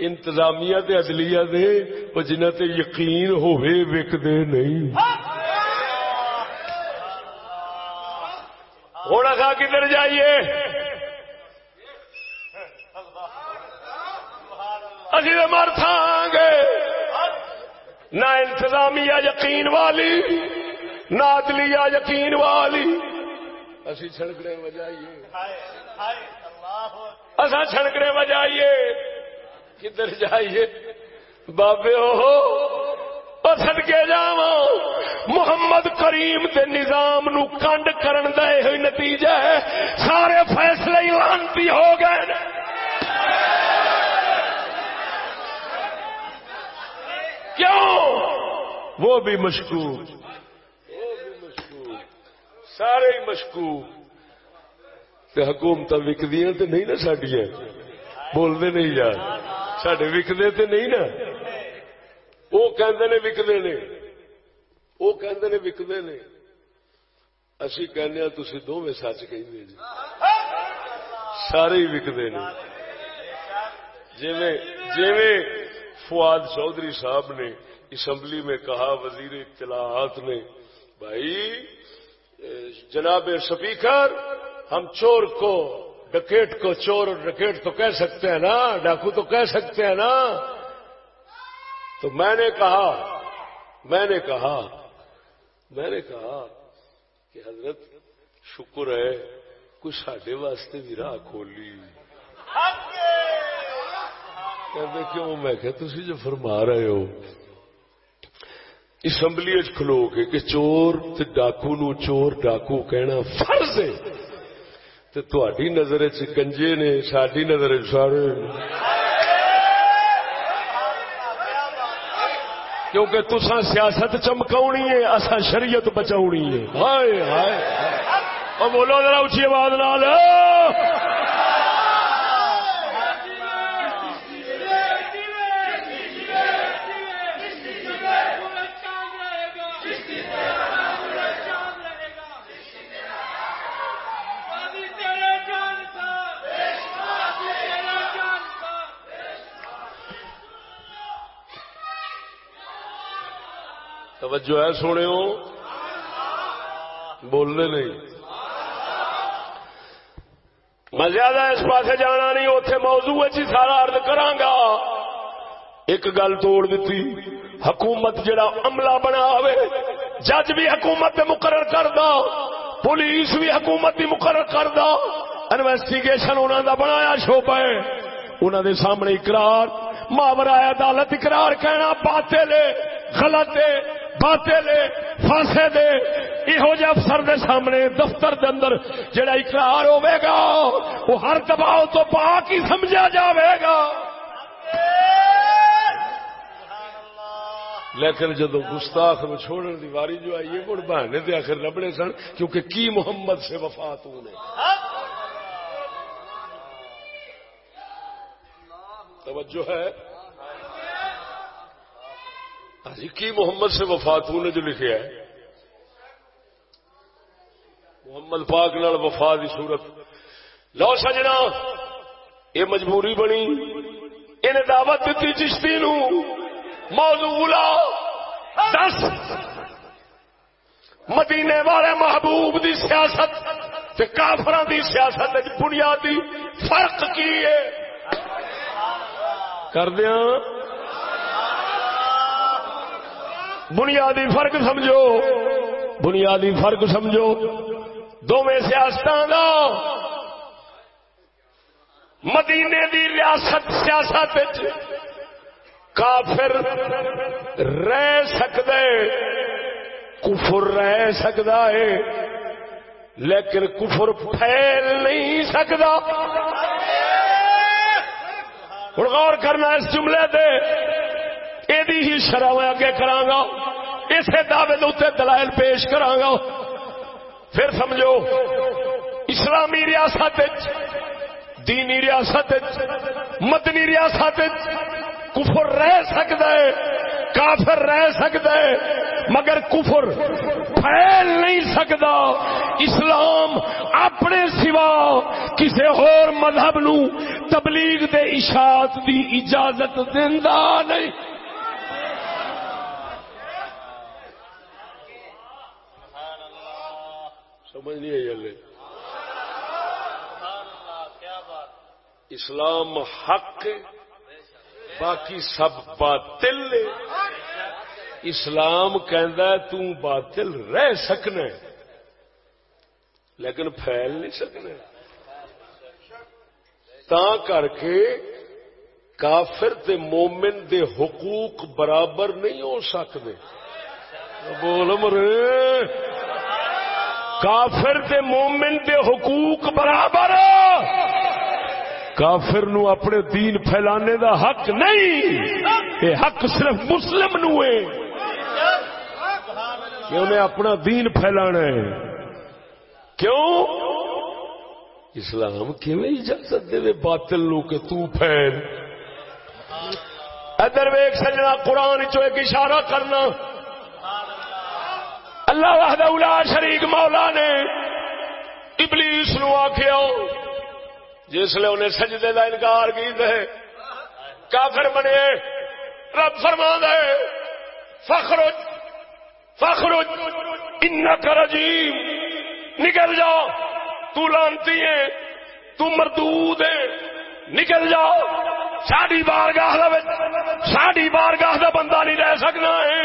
انتظامیہ تے عدلیہ دے وہ جنہ تے یقین ہوئے وکدے نہیں ہونا کھا کدھر جائیے اسی مر تھا گے۔ نہ انتظامیہ یقین والی، نہ عدلیہ یقین والی۔ اسی چھڑکڑے بجائیے اصا چھڑکڑے بجائیے کدھر جائیے؟ بابے سد کے جا محمد کریم دے نظام نو کنڈ کرن دا یہ نتیجہ ہے۔ سارے فیصلے لانتی ہو گئے۔ کیوں؟ وہ بھی مشکوک۔ سارے ہی مشکوک۔ حکومت وکدیاں تو نہیں نا سڈیا بولتے نہیں یار۔ سڈے وکدے تو نہیں نا۔ وہ کہندے نے وکدے نے۔ وہ کہندے نے وکدے نے۔ اسی کہنے ہاں تسی دونوں سچ کہیں جی۔ سارے ہی وکدے نے۔ جی فواد چودھری صاحب نے اسمبلی میں کہا، وزیر اطلاعات نے، بھائی جناب سپیکر، ہم چور کو، ڈکیٹ کو چور اور ڈکیٹ تو کہہ سکتے ہیں نا، ڈاکو تو کہہ سکتے ہیں نا۔ تو میں نے کہا، میں نے کہا، میں نے کہا کہ حضرت، شکر ہے کچھ سڈے واسطے بھی راہ کھولی کہتے کیوں؟ میں کہ تھی جو فرما رہے ہو، اسمبلی کھلو کے کہ چور تے ڈاکو نو چور ڈاکو کہنا فرض ہے تے تھی نظر چنجے نے ساری نظر سارے کیونکہ تسا سیاست چمکاونی ہے اصا شریعت بچاونی ہے۔ ہائے ہائے بولو ذرا اچھی آواز نال۔ توجہ ہے سونے بولنے نہیں۔ میں زیادہ اس پاس جانا نہیں اتنے موضوع سارا ارد کرانگا۔ ایک گل توڑ دیتی حکومت جڑا عملہ بنا ہوئے، جج بھی حکومت مقرر کر دا پولیس بھی حکومت بھی مقرر کر دا انویسٹیگیشن انہوں دا بنایا شوبہ ہے۔ انہوں دے سامنے اقرار ماورا عدالت اقرار کہنا باطل ہے، غلط ہے۔ باطل فاسے دے یہو جہ افسر دے سامنے دفتر دے اندر جڑا اقرار ہوے گا وہ ہر دباؤ تو پاک ہی سمجھا جاوے گا۔ لیکن جدو گستاخ میں چھوڑنے دی واری جو آئی ہے بہانے دے آخر لبڑے سن، کیونکہ کی محمد سے وفات ہونے توجہ ہے۔ جی کی محمد سے وفات نے جو لکھا ہے محمد پاک نال وفا کی صورت۔ لو سجنا یہ مجبوری بنی۔ ان دعوت دیتی چشتی نو۔ موضوع دس۔ مدینے والے محبوب دی سیاست کافران دی سیاست بنیادی فرق کی ہے؟ کر دیا بنیادی فرق سمجھو۔ بنیادی فرق سمجھو۔ دونوں سیاست کا مدینے دی ریاست، سیاست کافر رہ سکتا ہے کفر رہ سکتا ہے، لیکن کفر پھیل نہیں سکتا ہوں غور کرنا اس جملے دے یہ ہی شرح میں اگے کرا اسے دعوے اتنے دلائل پیش کرا پھر سمجھو، اسلامی ریاست دینی ریاست مدنی ریاست کفر رہ سکتا ہے، کافر رہ سکتا ہے، مگر کفر پھیل نہیں سکتا۔ اسلام اپنے سوا کسی اور مذہب نو تبلیغ دے اشاعت دی اجازت دینا نہیں۔ سمجھ نہیں آئی اسلام حق باقی سب باطل اسلام باطل رہ سکنا لیکن پھیل نہیں سکنے تا کر کے کافر تے مومن دے حقوق برابر نہیں ہو سکتے۔ بول مرے کافر تے مومن دے حقوق برابر۔ کافر نو اپنے دین پھیلانے دا حق نہیں۔ یہ حق صرف مسلم نو ہے۔ کہ انہیں اپنا دین پھیلانا ہے۔ کیوں؟ اسلام کیویں اجازت دے باطل نو کہ تو پھیل۔ ادھر ویک سجنا قرآن چو ایک اشارہ کرنا۔ اللہ وحدہ اولا شریک مولا نے ابلیس نو آخیا جس لیے انہیں سجدے کا انکار کی دے کافر بنے، رب فرما دے فخرج فخرج ان رجیم، نکل جا، تو لانتی ہے تو مردود ہے نکل جا۔ ساڑی بار گاہ ساڑی بار گاہ کا بندہ نہیں رہ سکنا ہے۔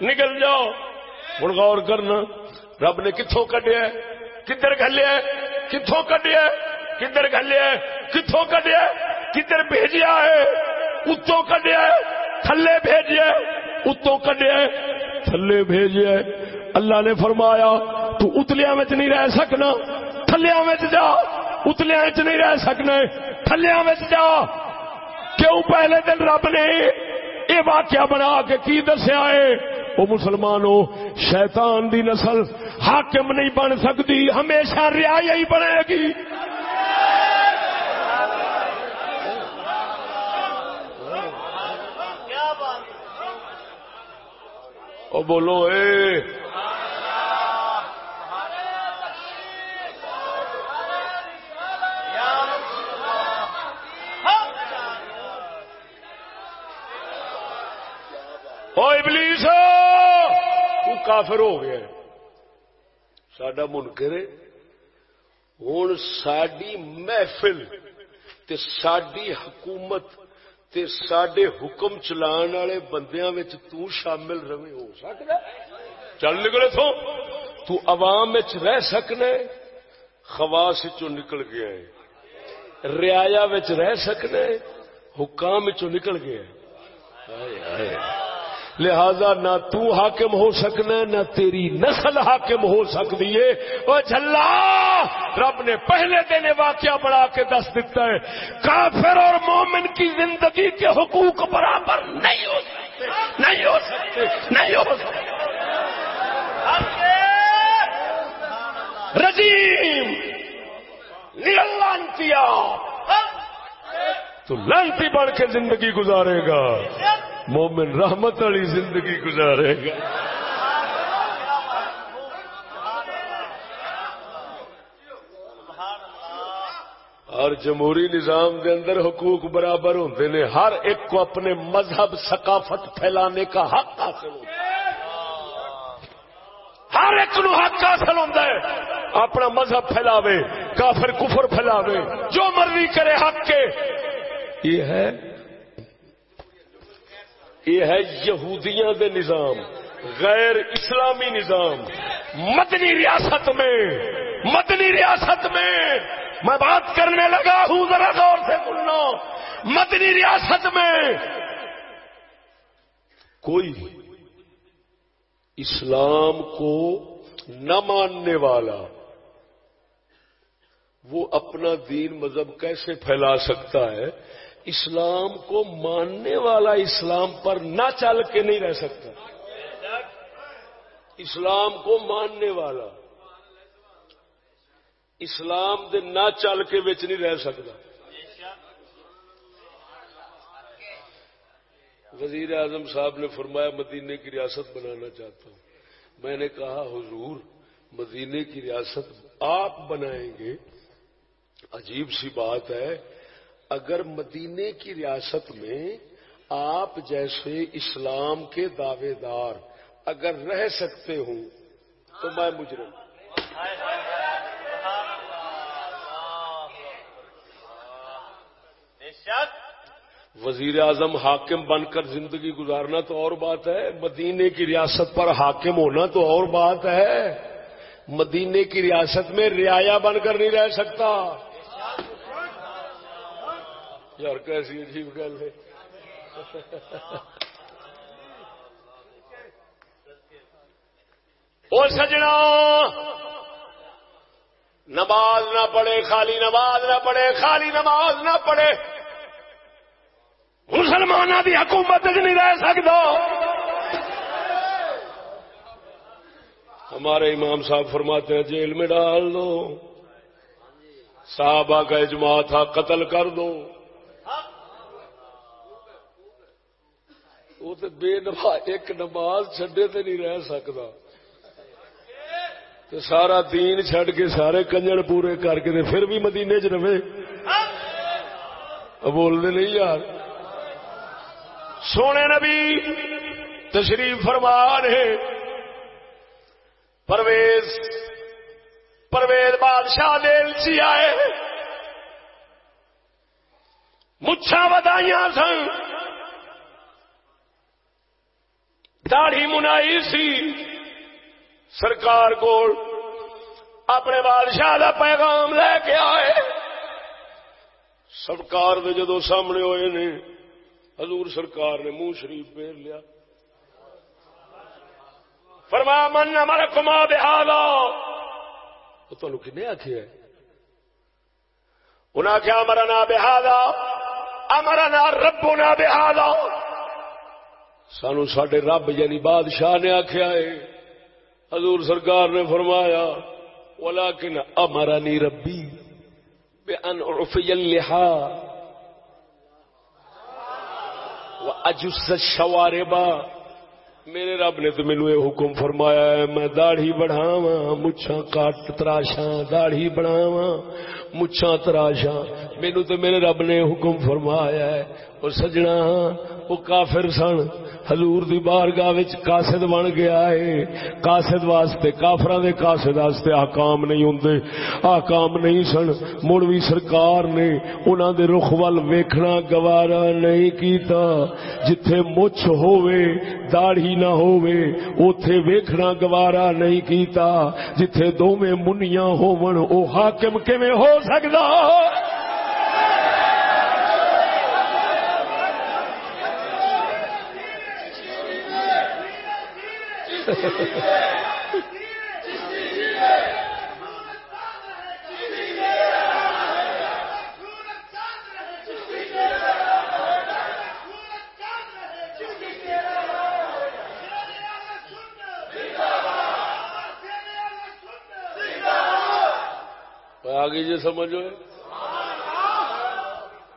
نکل جاؤ۔ ہوں غور کرنا، رب نے کتوں کڈیا کدھر گلیا کتوں کڈیا کدھر گلیا کتوں کڈیا کدھر بھیجیا ہے؟ اتوں کڈیا تھلے بھیجیا اتوں کڈیا تھلے بھیجیا اللہ نے فرمایا، تو اتلیا نہیں رہ سکنا تھلیا جا۔ اتلیا نہیں رہ سکنا تھلیا جا۔ کیوں؟ پہلے دن رب نے یہ واقعہ بنا کے کی دسیا ہے؟ وہ مسلمانوں شیطان دی نسل حاکم نہیں بن سکتی، ہمیشہ ریا ہی بنے گی۔ او بولو، اے۔ ابلیس! کافر ہو گیا سڈا منکر ہوں ساری محفل تے ساری حکومت تے سڈے حکم چلان والے بندیاں تو شامل رہے، ہو سکتا چل نکلے تو تو عوام رہ سکنا خواس چو نکل گیا ہے۔ ریا رہ سکنا حکام چو نکل گیا ہے۔ لہذا نہ تو حاکم ہو سکنا نہ تیری نسل حاکم ہو سکتی ہے۔ وہ جھلا! رب نے پہلے دن واقعہ بڑھا کے دس دیتا ہے۔ کافر اور مومن کی زندگی کے حقوق برابر نہیں ہو سکتے۔ نہیں ہو سکتے۔ نہیں ہو سکتے۔ رجیم! لانتیا تو لانتی بڑھ کے زندگی گزارے گا۔ مومن رحمت والی زندگی گزارے گا۔ اور جمہوری نظام کے اندر حقوق برابر ہوتے ہیں ہر ایک کو اپنے مذہب ثقافت پھیلانے کا حق حاصل ہوتا ہے۔ ہر ایک نو حق حاصل ہوتا ہے۔ اپنا مذہب پھیلاوے، کافر کفر پھیلاوے، جو مرضی کرے حق کے۔ یہ ہے یہ ہے یہودیاں دے نظام، غیر اسلامی نظام۔ مدنی ریاست میں، مدنی ریاست میں میں بات کرنے لگا، ہوں ذرا غور سے سننا مدنی ریاست میں کوئی اسلام کو نہ ماننے والا وہ اپنا دین مذہب کیسے پھیلا سکتا ہے؟ اسلام کو ماننے والا اسلام پر نہ چل کے نہیں رہ سکتا۔ اسلام کو ماننے والا۔ اسلام دے نہ چل کے بچ نہیں رہ سکتا۔ وزیر اعظم صاحب نے فرمایا، مدینے کی ریاست بنانا چاہتا ہوں۔ میں نے کہا، حضور، مدینے کی ریاست آپ بنائیں گے۔ عجیب سی بات ہے اگر مدینے کی ریاست میں آپ جیسے اسلام کے دعوے دار اگر رہ سکتے ہوں، تو میں مجرم وزیر اعظم حاکم بن کر زندگی گزارنا تو اور بات ہے، مدینے کی ریاست پر حاکم ہونا تو اور بات ہے۔ مدینے کی ریاست میں رعایا بن کر نہیں رہ سکتا۔ یار کیسی عجیب گل ہے۔ وہ سجنا، نماز نہ پڑھے، خالی نماز نہ پڑھے، خالی نماز نہ پڑھے۔ مسلمانوں کی حکومت نہیں رہ سکتا ہمارے امام صاحب فرماتے ہیں، جیل میں ڈال دو۔ صحابہ کا اجماع تھا، قتل کر دو۔ وہ تو بے نماز ایک نماز چھڈے تو نہیں رہ سکتا تو سارا دین چھڈ کے سارے کنجر پورے کر کے پھر بھی مدینے چ رہے بولنے نہیں یار سونے نبی تشریف فرمان ہے پرویز پرویز بادشاہ دل سی آئے مچھا بدائیاں سن داڑھی منائی سی۔ سرکار کو اپنے بادشاہ کا پیغام لے کے آئے۔ سرکار دے جدو سامنے ہوئے نے، حضور سرکار نے منہ شریف پھیر لیا۔ فرما، من ہمارا کما بہادا وہ تمہیں کن آخیا انہیں آخیا ہمارا نا بہادا ہمارا نا ربو نا بہادا سانو سڈے رب یعنی بادشاہ نے آخیا ہے۔ حضور سرکار نے فرمایا ولیکن امرنی ربی بے ان عفی اللحا و اجس میرے رب نے تو مینو یہ حکم فرمایا ہے، میں داڑھی بڑھاوا مچھا کٹ تراشا داڑھی بڑھاوا مچھا تراشا مینو تو میرے رب نے حکم فرمایا ہے۔ اور سجنا ہاں، وہ کافر سن۔ حضور دی بارگاہ وچ قاصد بن گیا ہے۔ قاصد واسطے، کافراں دے قاصد واسطے احکام نہیں ہوندے۔ احکام نہیں سن۔ مڑوی سرکار نے انہاں دے رخ ول ویکھنا، گوارا نہیں کیتا۔ جتھے مچھ ہووے، داڑھی نہ ہووے، اوتھے ویکھنا، گوارا نہیں کیتا۔ جتھے دوویں منیاں ہون او حاکم کیویں ہو سکدا؟ آگے جی سمجھو۔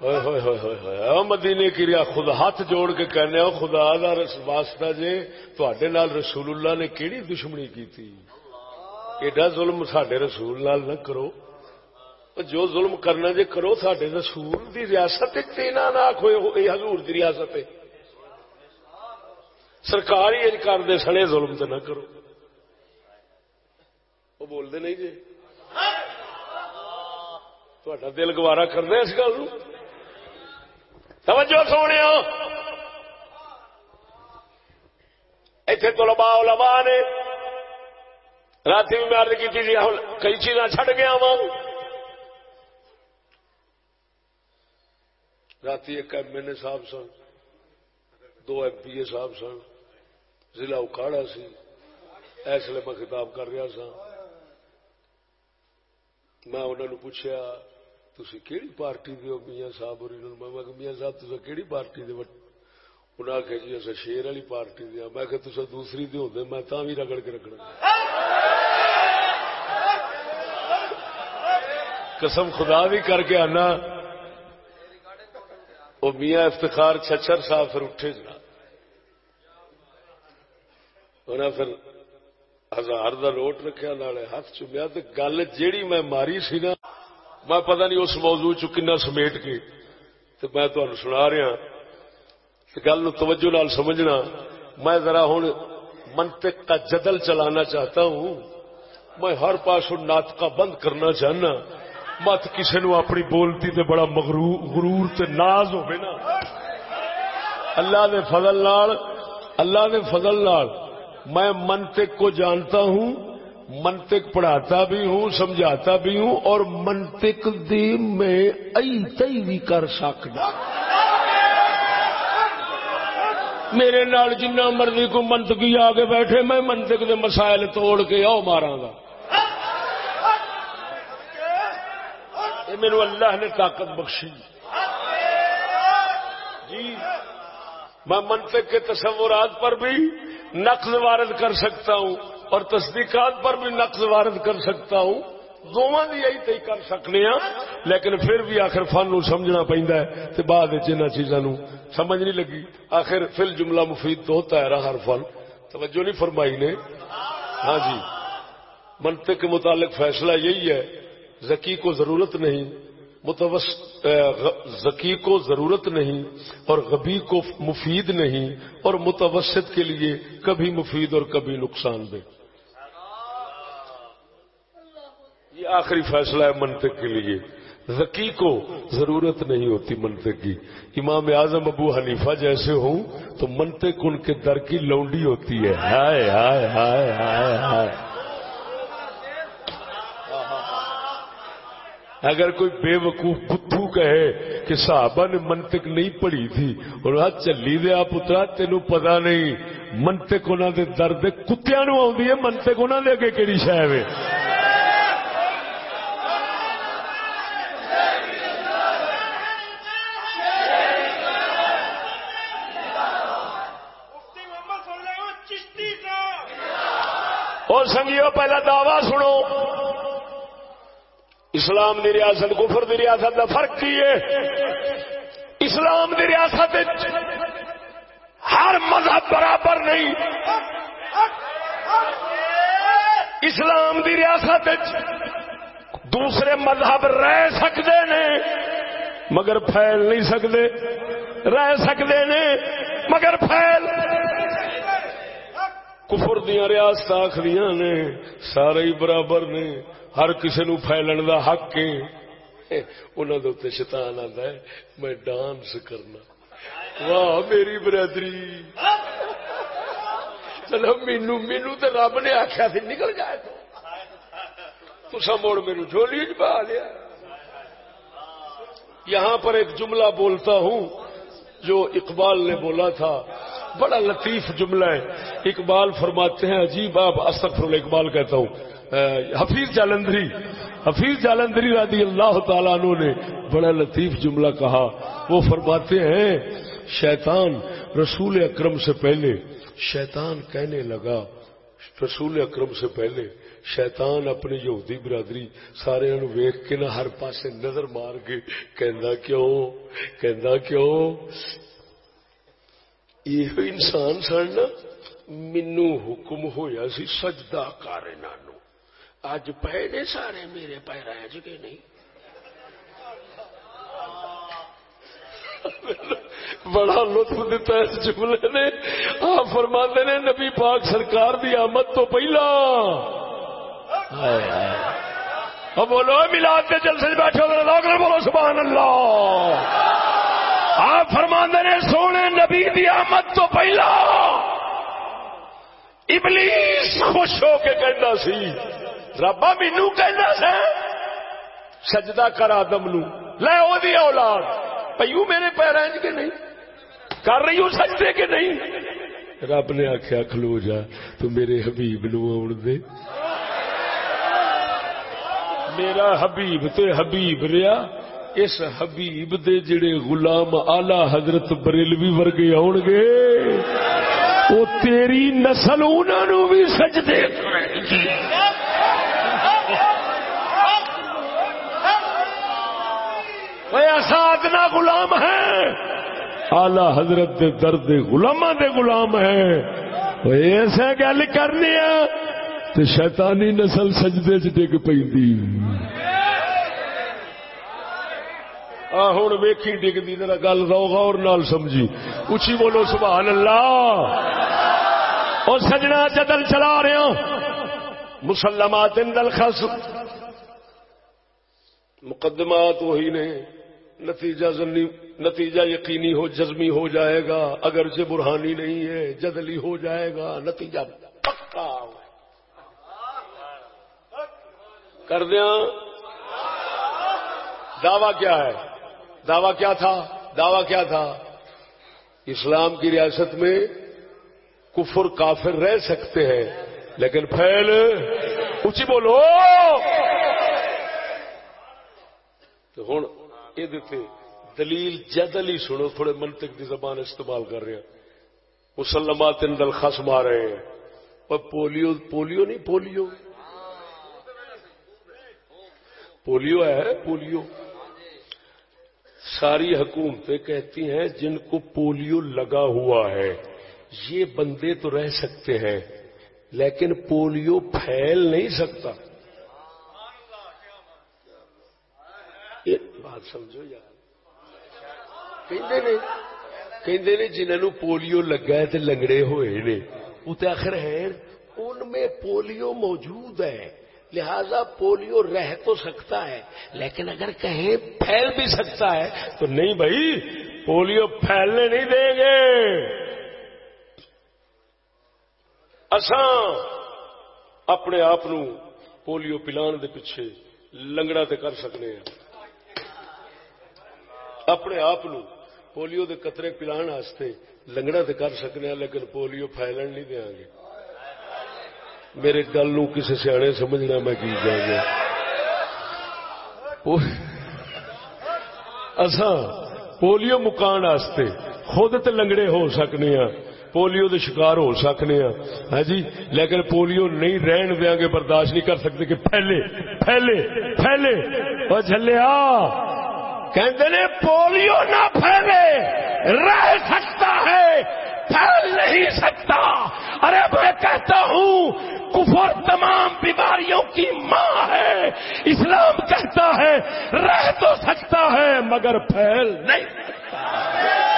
مدینے کی ریا، خود ہاتھ جوڑ کے کہنے ہو خدا دا واسطہ جے تے رسول اللہ نے کیڑی دشمنی کی تھی ایڈا ظلم سڈے رسول نال نہ کرو۔ جو ظلم کرنا جے کرو سڈے رسول دی ریاست نہ آخو یہ حضور دی ریاست سرکار ہی کر دے سڑے ظلم تو نہ کرو۔ وہ بولتے نہیں جی تا دل گوارا کرنا اس گل توجہ سونے اتنے تو لبا لبا نے رات بھی میں ارد کی تھی کئی چیزاں چڈ گیا وا رات ایک ایم ایل اے صاحب سن، دو ایم پی اے صاحب سن، ضلع اکاڑا سی اس لیے میں خطاب کر رہا سا میں انہوں نے پوچھا تھی کہڑی پارٹی دے میاں صاحب اور میاں صاحب تصا کہڑی پارٹی دے انہیں آخیا جی اصا شیر والی پارٹی دیا میں کہ تصا دوسری دے ہوتے میں تا بھی رگڑ کے رکھنا۔ قسم خدا بھی کر کے آنا۔ وہ میاں افتخار چھچر صاحب پھر اٹھے جنا انہیں پھر ہزار دا نوٹ رکھا نالے ہاتھ چومیا تو گل جیڑی میں ماری سی نا میں پتہ نہیں اس موضوع چنا سمیٹ کے تو میں تمہیں سنا رہا گل توجہ نال سمجھنا۔ میں ذرا ہوں منطق کا جدل چلانا چاہتا ہوں۔ میں ہر پاس ناطقہ بند کرنا چاہنا۔ مت کسی نو اپنی بولتی تے بڑا غرور تے ناز ہو نا۔ اللہ دے فضل نال اللہ دے فضل نال میں منطق کو جانتا ہوں۔ منطق پڑھاتا بھی ہوں، سمجھاتا بھی ہوں، اور منطق دی میں ای تئی بھی کر سکتا میرے نال جنہ مرضی کو منطقی آ کے بیٹھے، میں منطق دے مسائل توڑ کے آؤ مارا گا۔ میرے اللہ نے طاقت بخشی۔ جی میں منطق کے تصورات پر بھی نقل وارد کر سکتا ہوں۔ اور تصدیقات پر بھی نقل وارد کر سکتا ہوں۔ دونوں کی یہی تی کر سکنے ہاں لیکن پھر بھی آخر فن نو سمجھنا پہنتا ہے تو بعد ان چیزوں سمجھ نہیں لگی۔ آخر فل جملہ مفید تو ہوتا ہے ہر فن۔ توجہ نہیں فرمائی نے؟ ہاں جی۔ منطق کے متعلق فیصلہ یہی ہے، ذکی کو ضرورت نہیں ذکی کو ضرورت نہیں اور غبی کو مفید نہیں اور متوسط کے لیے کبھی مفید اور کبھی نقصان دہ۔ یہ آخری فیصلہ ہے منطق کے لیے۔ ذکی کو ضرورت نہیں ہوتی منطق کی۔ امام اعظم ابو حنیفہ جیسے ہوں تو منطق ان کے در کی لونڈی ہوتی ہے۔ ہائے ہائے ہائے ہائے ہائے۔ اگر کوئی بے وقوف بدھو کہے کہ صحابہ نے منطق نہیں پڑھی تھی اور ہاں چلی دیا پترا تینوں پتا نہیں۔ منطق انہوں دے درد کتیا نو آ منطق انہوں دے اگے کہڑی شہ اور سنگیو، پہلا دعوی سنو۔ اسلام دی ریاست، کفر دی ریاست کا فرق کی ہے؟ اسلام دی ریاست ہر مذہب برابر نہیں۔ اسلام دی ریاست دوسرے مذہب رہ سکتے نے، مگر پھیل نہیں سکتے رہ سکتے نے، مگر پھیل۔ کفر دیا ریاست آخری نے، سارے ہی برابر نے، ہر کسی نو پھیلن دا حق ہے۔ انہوں نے شیطان آتا ہے، میں ڈانس کرنا۔ واہ میری برادری۔ چلو مینو مینو تو رب نے آخیا تھی نکل جائے تو تسا موڑ میرے جھولی چ لیا۔ یہاں پر ایک جملہ بولتا ہوں، جو اقبال نے بولا تھا بڑا لطیف جملہ ہے۔ اقبال فرماتے ہیں عجیب آپ استغفر اقبال کہتا ہوں۔ حفیظ جالندری حفیظ جالندری رضی اللہ تعالیٰ عنہ نے بڑا لطیف جملہ کہا۔ وہ فرماتے ہیں، شیطان رسول اکرم سے پہلے، شیطان کہنے لگا، رسول اکرم سے پہلے، شیطان اپنی یہودی برادری سارے ویخ کے نہ ہر پاسے نظر مار کے کہندا کیوں؟ کہندا کیوں؟ یہ انسان سن مینو حکم ہویا سی، سجدہ کار نانو اج پے نے سارے میرے پیرا کے نہیں؟ بڑا لطف دیتا ہے اس جملے نے۔ آپ فرما نے نبی پاک سرکار دی آمد تو پہلا۔ بولو ملاد کے جلسے بیٹھے بولو، سبحان اللہ۔ آپ فرما نے سونے نبی دی آمد تو پہلا۔ ابلیس خوش ہو کے کہنا سی، ربا مینو کہنا سا، سجدہ کر آدم نو لے او دی اولاد پیو میرے پیریں جی کے نہیں؟ کر رہی ہوں سجدے کے نہیں؟ رب نے آخیا کھلو جا، تو میرے حبیب نو آن دے۔ میرا حبیب تے حبیب ریا۔ اس حبیب دے جڑے غلام آلہ حضرت بریلوی ورگے آن گے وہ تیری نسل انہوں بھی سجدے گی غلام ہے آلہ حضرت دے درد غلام دے غلام ہے ایسا گل کرنی ہے تو شیطانی نسل سجدے چ ڈگ پی ہوں ویکھی ڈگتی ذرا گل رو غور نال سمجھی۔ اچھی بولو، سبحان اللہ۔ اور سجنا جدل چلا رہے ہوں مسلمات دل خس مقدمات وہی نے۔ نتیجہ نتیجہ یقینی ہو، جزمی ہو جائے گا۔ اگرچہ برہانی نہیں ہے، جدلی ہو جائے گا۔ نتیجہ پکا کر دیا۔ دعوی کیا ہے؟ دعوی کیا تھا؟ دعوی کیا تھا؟ اسلام کی ریاست میں کفر کافر رہ سکتے ہیں، لیکن پھیل اچھی بولو۔ تو ہوں یہ دلیل جدل ہی سنو، تھوڑے منطق کی زبان استعمال کر رہے ہیں۔ مسلمات دل خس مارے ہیں۔ اور پولیو پولیو نہیں، پولیو۔ پولیو ہے، پولیو۔ ساری حکومتیں کہتی ہیں جن کو پولیو لگا ہوا ہے، یہ بندے تو رہ سکتے ہیں، لیکن پولیو پھیل نہیں سکتا۔ بات سمجھو یار۔ کہ جنہوں پولیو لگا ہے لنگڑے ہوئے نے، وہ تو آخر ہے ان میں پولیو موجود ہے۔ لہذا پولیو رہ تو سکتا ہے، لیکن اگر کہیں پھیل بھی سکتا ہے، تو نہیں بھائی، پولیو پھیلنے نہیں دیں گے۔ اساں اپنے آپ پولیو پلان دے پیچھے لنگڑا تے کر سکنے ہیں اپنے آپ پولیو دے قطرے پلان واسطے لنگڑا تے کر سکنے ہیں لیکن پولیو پھیلن نہیں دیا گے۔ میرے گل نو کسی سیانے سمجھنا میں کی جا گیا اساں پولیو مکان واسطے خود تے لنگڑے ہو سکنے ہیں پولیو دے شکار ہو سکنے ہاں۔ ہاں جی لیکن پولیو نہیں رہن دیا گے برداشت نہیں کر سکتے کہ پھیلے پھیلے پھیلے۔ اور جلیا کہ پولیو نہ پھیلے، رہ سکتا ہے، پھیل نہیں سکتا۔ ارے میں کہتا ہوں کفر تمام بیماریوں کی ماں ہے۔ اسلام کہتا ہے، رہ تو سکتا ہے، مگر پھیل نہیں سکتا۔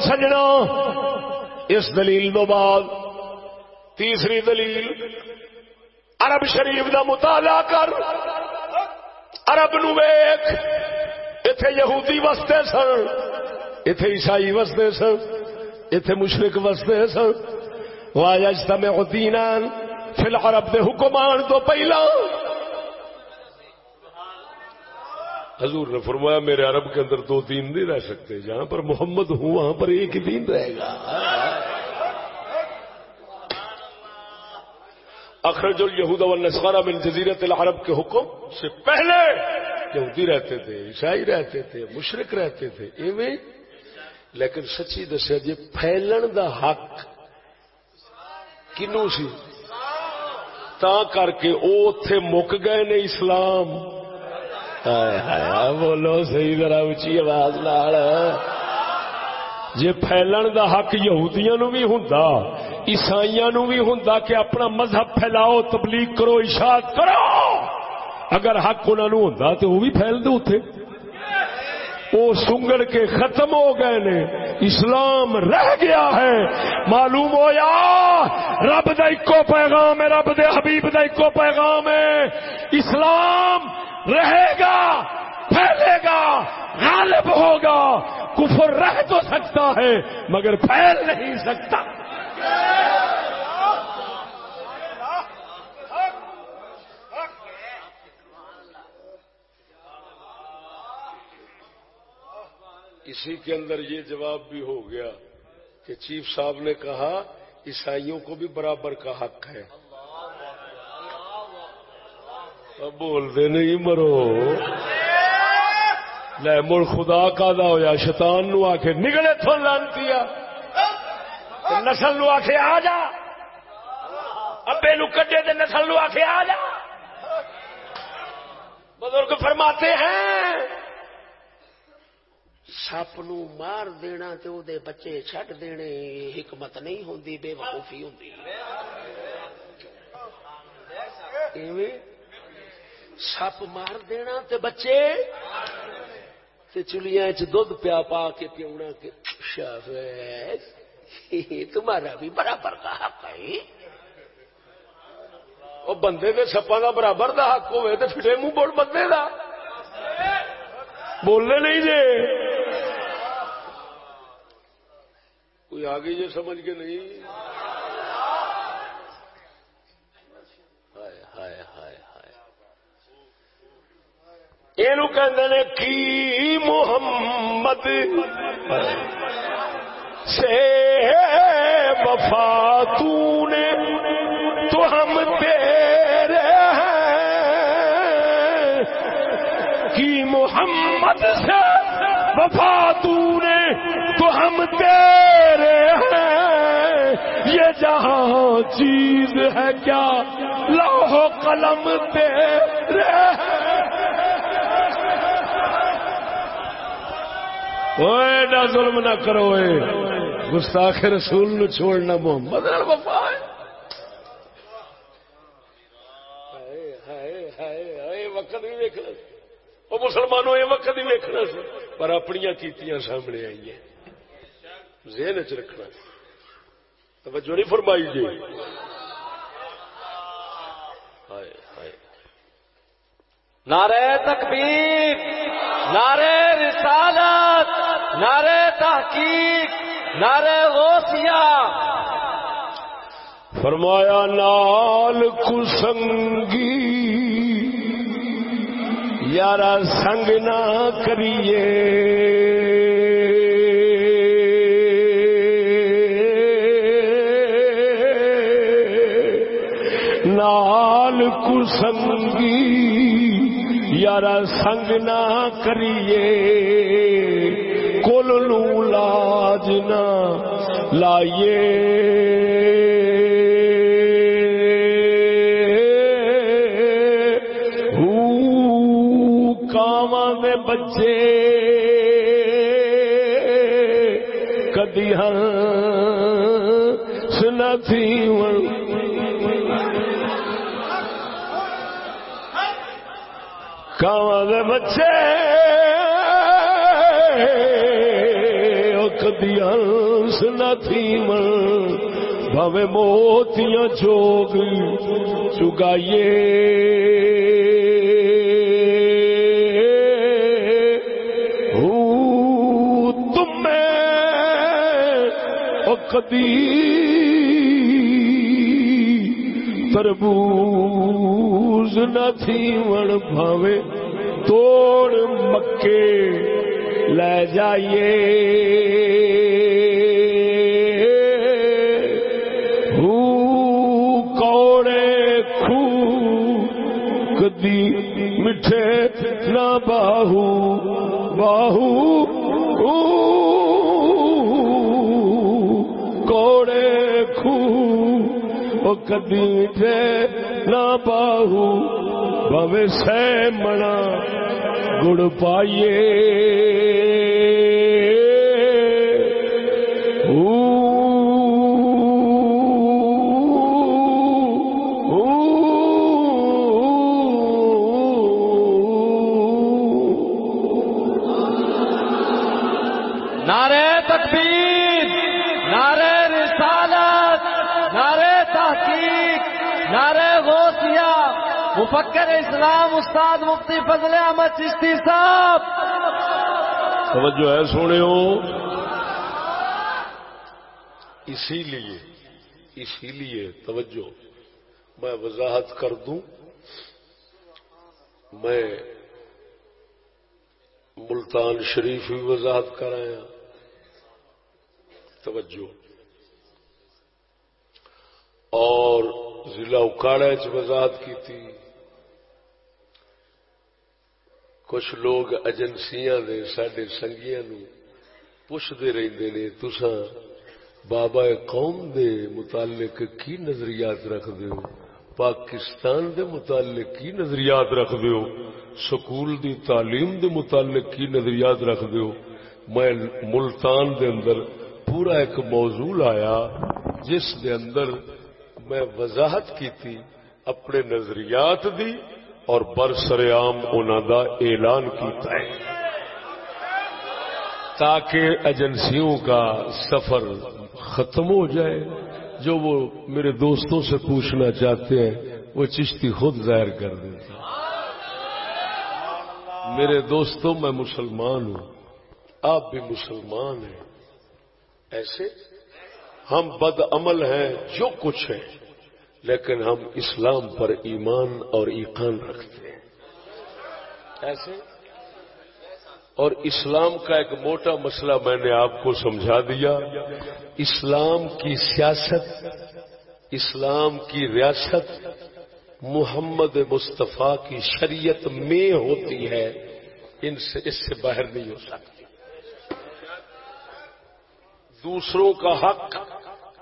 سجنا، اس دلیل تو بعد، تیسری دلیل، عرب شریف دا مطالعہ کر، عرب نو ویک اتے یہودی وستے سن اتے عیسائی وستے سن اتے مشرق وستے سن واجتا میں دینان فی العرب دے حکمان تو پہلا۔ حضور نے فرمایا میرے عرب کے اندر دو دین نہیں رہ سکتے، جہاں پر محمد ہوں وہاں پر ایک ہی دین رہے گا۔ اخرج الہود والنصارى من جزیرت العرب کے حکم سے پہلے یہودی رہتے تھے، عیسائی رہتے تھے، مشرق رہتے تھے، ایویں۔ لیکن سچی دسیا جی پھیلن دا حق کنو سی؟ تا کر کے او اتے مک گئے نے اسلام۔ بولو صحیح، ذرا اچھی آواز لال جی پھیلن دا حق یہودیاں نو بھی ہوں عیسائی نو بھی ہوں کہ اپنا مذہب پھیلاؤ، تبلیغ کرو اشاعت کرو۔ اگر حق انہوں ہوں تو وہ بھی پھیل دو اتنے وہ سنگڑ کے ختم ہو گئے نے، اسلام رہ گیا ہے۔ معلوم ہو یا رب دکو پیغام ہے، رب دے حبیب دکو پیغام ہے۔ اسلام رہے گا، پھیلے گا، غالب ہوگا، کفر رہ تو سکتا ہے، مگر پھیل نہیں سکتا۔ اسی کے اندر یہ جواب بھی ہو گیا کہ چیف صاحب نے کہا، عیسائیوں کو بھی برابر کا حق ہے۔ بولتے نہیں مرو۔ لے، مڑ خدا کا دا ہوا شیطان نو آ کے نگلے تھو لانتی نسل نو آ آ جا۔ ابے نو کڈے دے نسل نو آ آ جا۔ بزرگ فرماتے ہیں، سپ نو مار دینا تے او دے بچے چھٹ دینے، حکمت نہیں ہوندی، بے وقوفی ہوندی۔ ایویں سپ مار دینا تے بچے؟ چلیا دھد پیا پا کے پیونا کے تمہارا بھی برابر کا حق ہے۔ وہ بندے کے سپا کا برابر دا حق ہوئے تو پھٹے منہ بول بندے دا۔ بولنے نہیں جے۔ کوئی آگے یہ سمجھ کے نہیں؟ یہ کی محمد؟ سے وفا تو نے تو ہم تیرے ہیں۔ کی محمد سے وفا تو نے تو ہم تیرے ہیں۔ یہ جہاں چیز ہے کیا؟ لوہ قلم تیرے ہیں۔ ظلم نہ کرو گستاخ رسول نو چھوڑنا محمد وفا وقت بھی ویکنا وہ مسلمانوں، یہ وقت بھی ویکنا سی۔ پر اپنی کیتیاں سامنے آئی ہیں ذہن چ رکھنا۔ توجہ نہیں فرمائی جی۔ نعرہ تکبیر، نعرہ رسالت۔ نعرہ تحقیق، نعرہ غوثیہ۔ فرمایا، نال کسنگی یار سنگ نہ کریے۔ نال کسنگی یار سنگ نہ کریے۔ کل لاج نہ لائیے۔ میں بچے کدی ہر سنا تھی دے بچے کدیا سنا تھی من بھوے موتیاں چوگ چگائیے تم کدی تربوز نہ تھی من بھاوے توڑ مکے لے جائیے۔ کوڑے خو کدی میٹھے نہ باہو باہو۔ کوڑے خو کدی میٹھے نہ باہو۔ بوے سہ منا۔ گڑ پائیے۔ مفکر اسلام استاد مفتی فضل احمد چشتی صاحب۔ توجہ ہے سونے ہو اسی لیے اسی لیے توجہ، میں وضاحت کر دوں۔ میں ملتان شریف بھی وضاحت کر آیا توجہ۔ اور ضلع اکاڑا چ وضاحت کی تھی کچھ لوگ ایجنسیاں دے سڈے سنگیاں نو پوچھتے رہتے نے تسا بابا قوم دے متعلق کی نظریات رکھ دیو پاکستان دے متعلق کی نظریات رکھ دیو سکول دی تعلیم دے متعلق کی نظریات رکھ دیو میں ملتان دے اندر پورا ایک موضوع آیا جس دے اندر میں وضاحت کی تھی اپنے نظریات دی اور برسر عام انہوں دا اعلان کیتا ہے۔ تاکہ ایجنسیوں کا سفر ختم ہو جائے، جو وہ میرے دوستوں سے پوچھنا چاہتے ہیں، وہ چشتی خود ظاہر کر دیتے میرے دوستوں، میں مسلمان ہوں۔ آپ بھی مسلمان ہیں۔ ایسے؟ ہم بد عمل ہیں، جو کچھ ہیں۔ لیکن ہم اسلام پر ایمان اور ایقان رکھتے ہیں۔ ایسے؟ اور اسلام کا ایک موٹا مسئلہ میں نے آپ کو سمجھا دیا۔ اسلام کی سیاست، اسلام کی ریاست محمد مصطفیٰ کی شریعت میں ہوتی ہے۔ ان سے، اس سے باہر نہیں ہو سکتی۔ دوسروں کا حق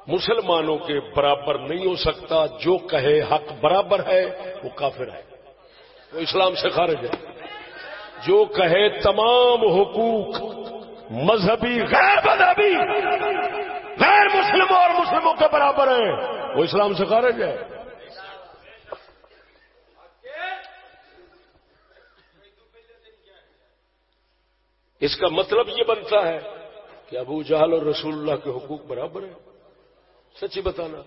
مسلمانوں کے برابر نہیں ہو سکتا، جو کہے حق برابر ہے، وہ کافر ہے۔ وہ اسلام سے خارج ہے۔ جو کہے تمام حقوق مذہبی، غیر مذہبی، غیر مسلموں اور مسلموں کے برابر ہیں، وہ اسلام سے خارج ہے۔ اس کا مطلب یہ بنتا ہے کہ ابو جہل اور رسول اللہ کے حقوق برابر ہیں۔ سچی بتانا۔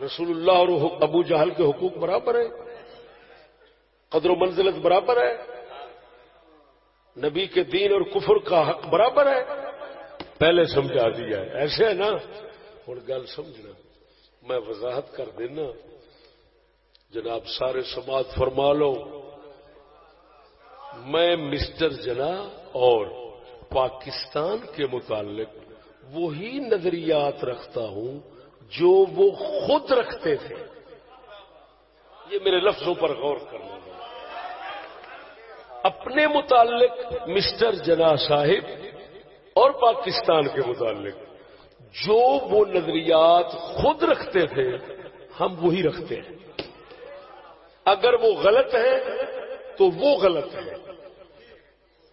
رسول اللہ اور ابو جہل کے حقوق برابر ہیں۔ قدر و منزلت برابر ہے۔ نبی کے دین اور کفر کا حق برابر ہے۔ پہلے سمجھا دیا ہے۔ ایسے ہے نا۔ ہوں، گل سمجھنا۔ میں وضاحت کر دینا۔ جناب، سارے سماج فرما لو۔ میں مسٹر جنا اور پاکستان کے متعلق وہی نظریات رکھتا ہوں جو وہ خود رکھتے تھے۔ یہ میرے لفظوں پر غور کرنا۔ اپنے متعلق مسٹر جنا صاحب اور پاکستان کے متعلق جو وہ نظریات خود رکھتے تھے، ہم وہی رکھتے ہیں۔ اگر وہ غلط ہے تو وہ غلط ہے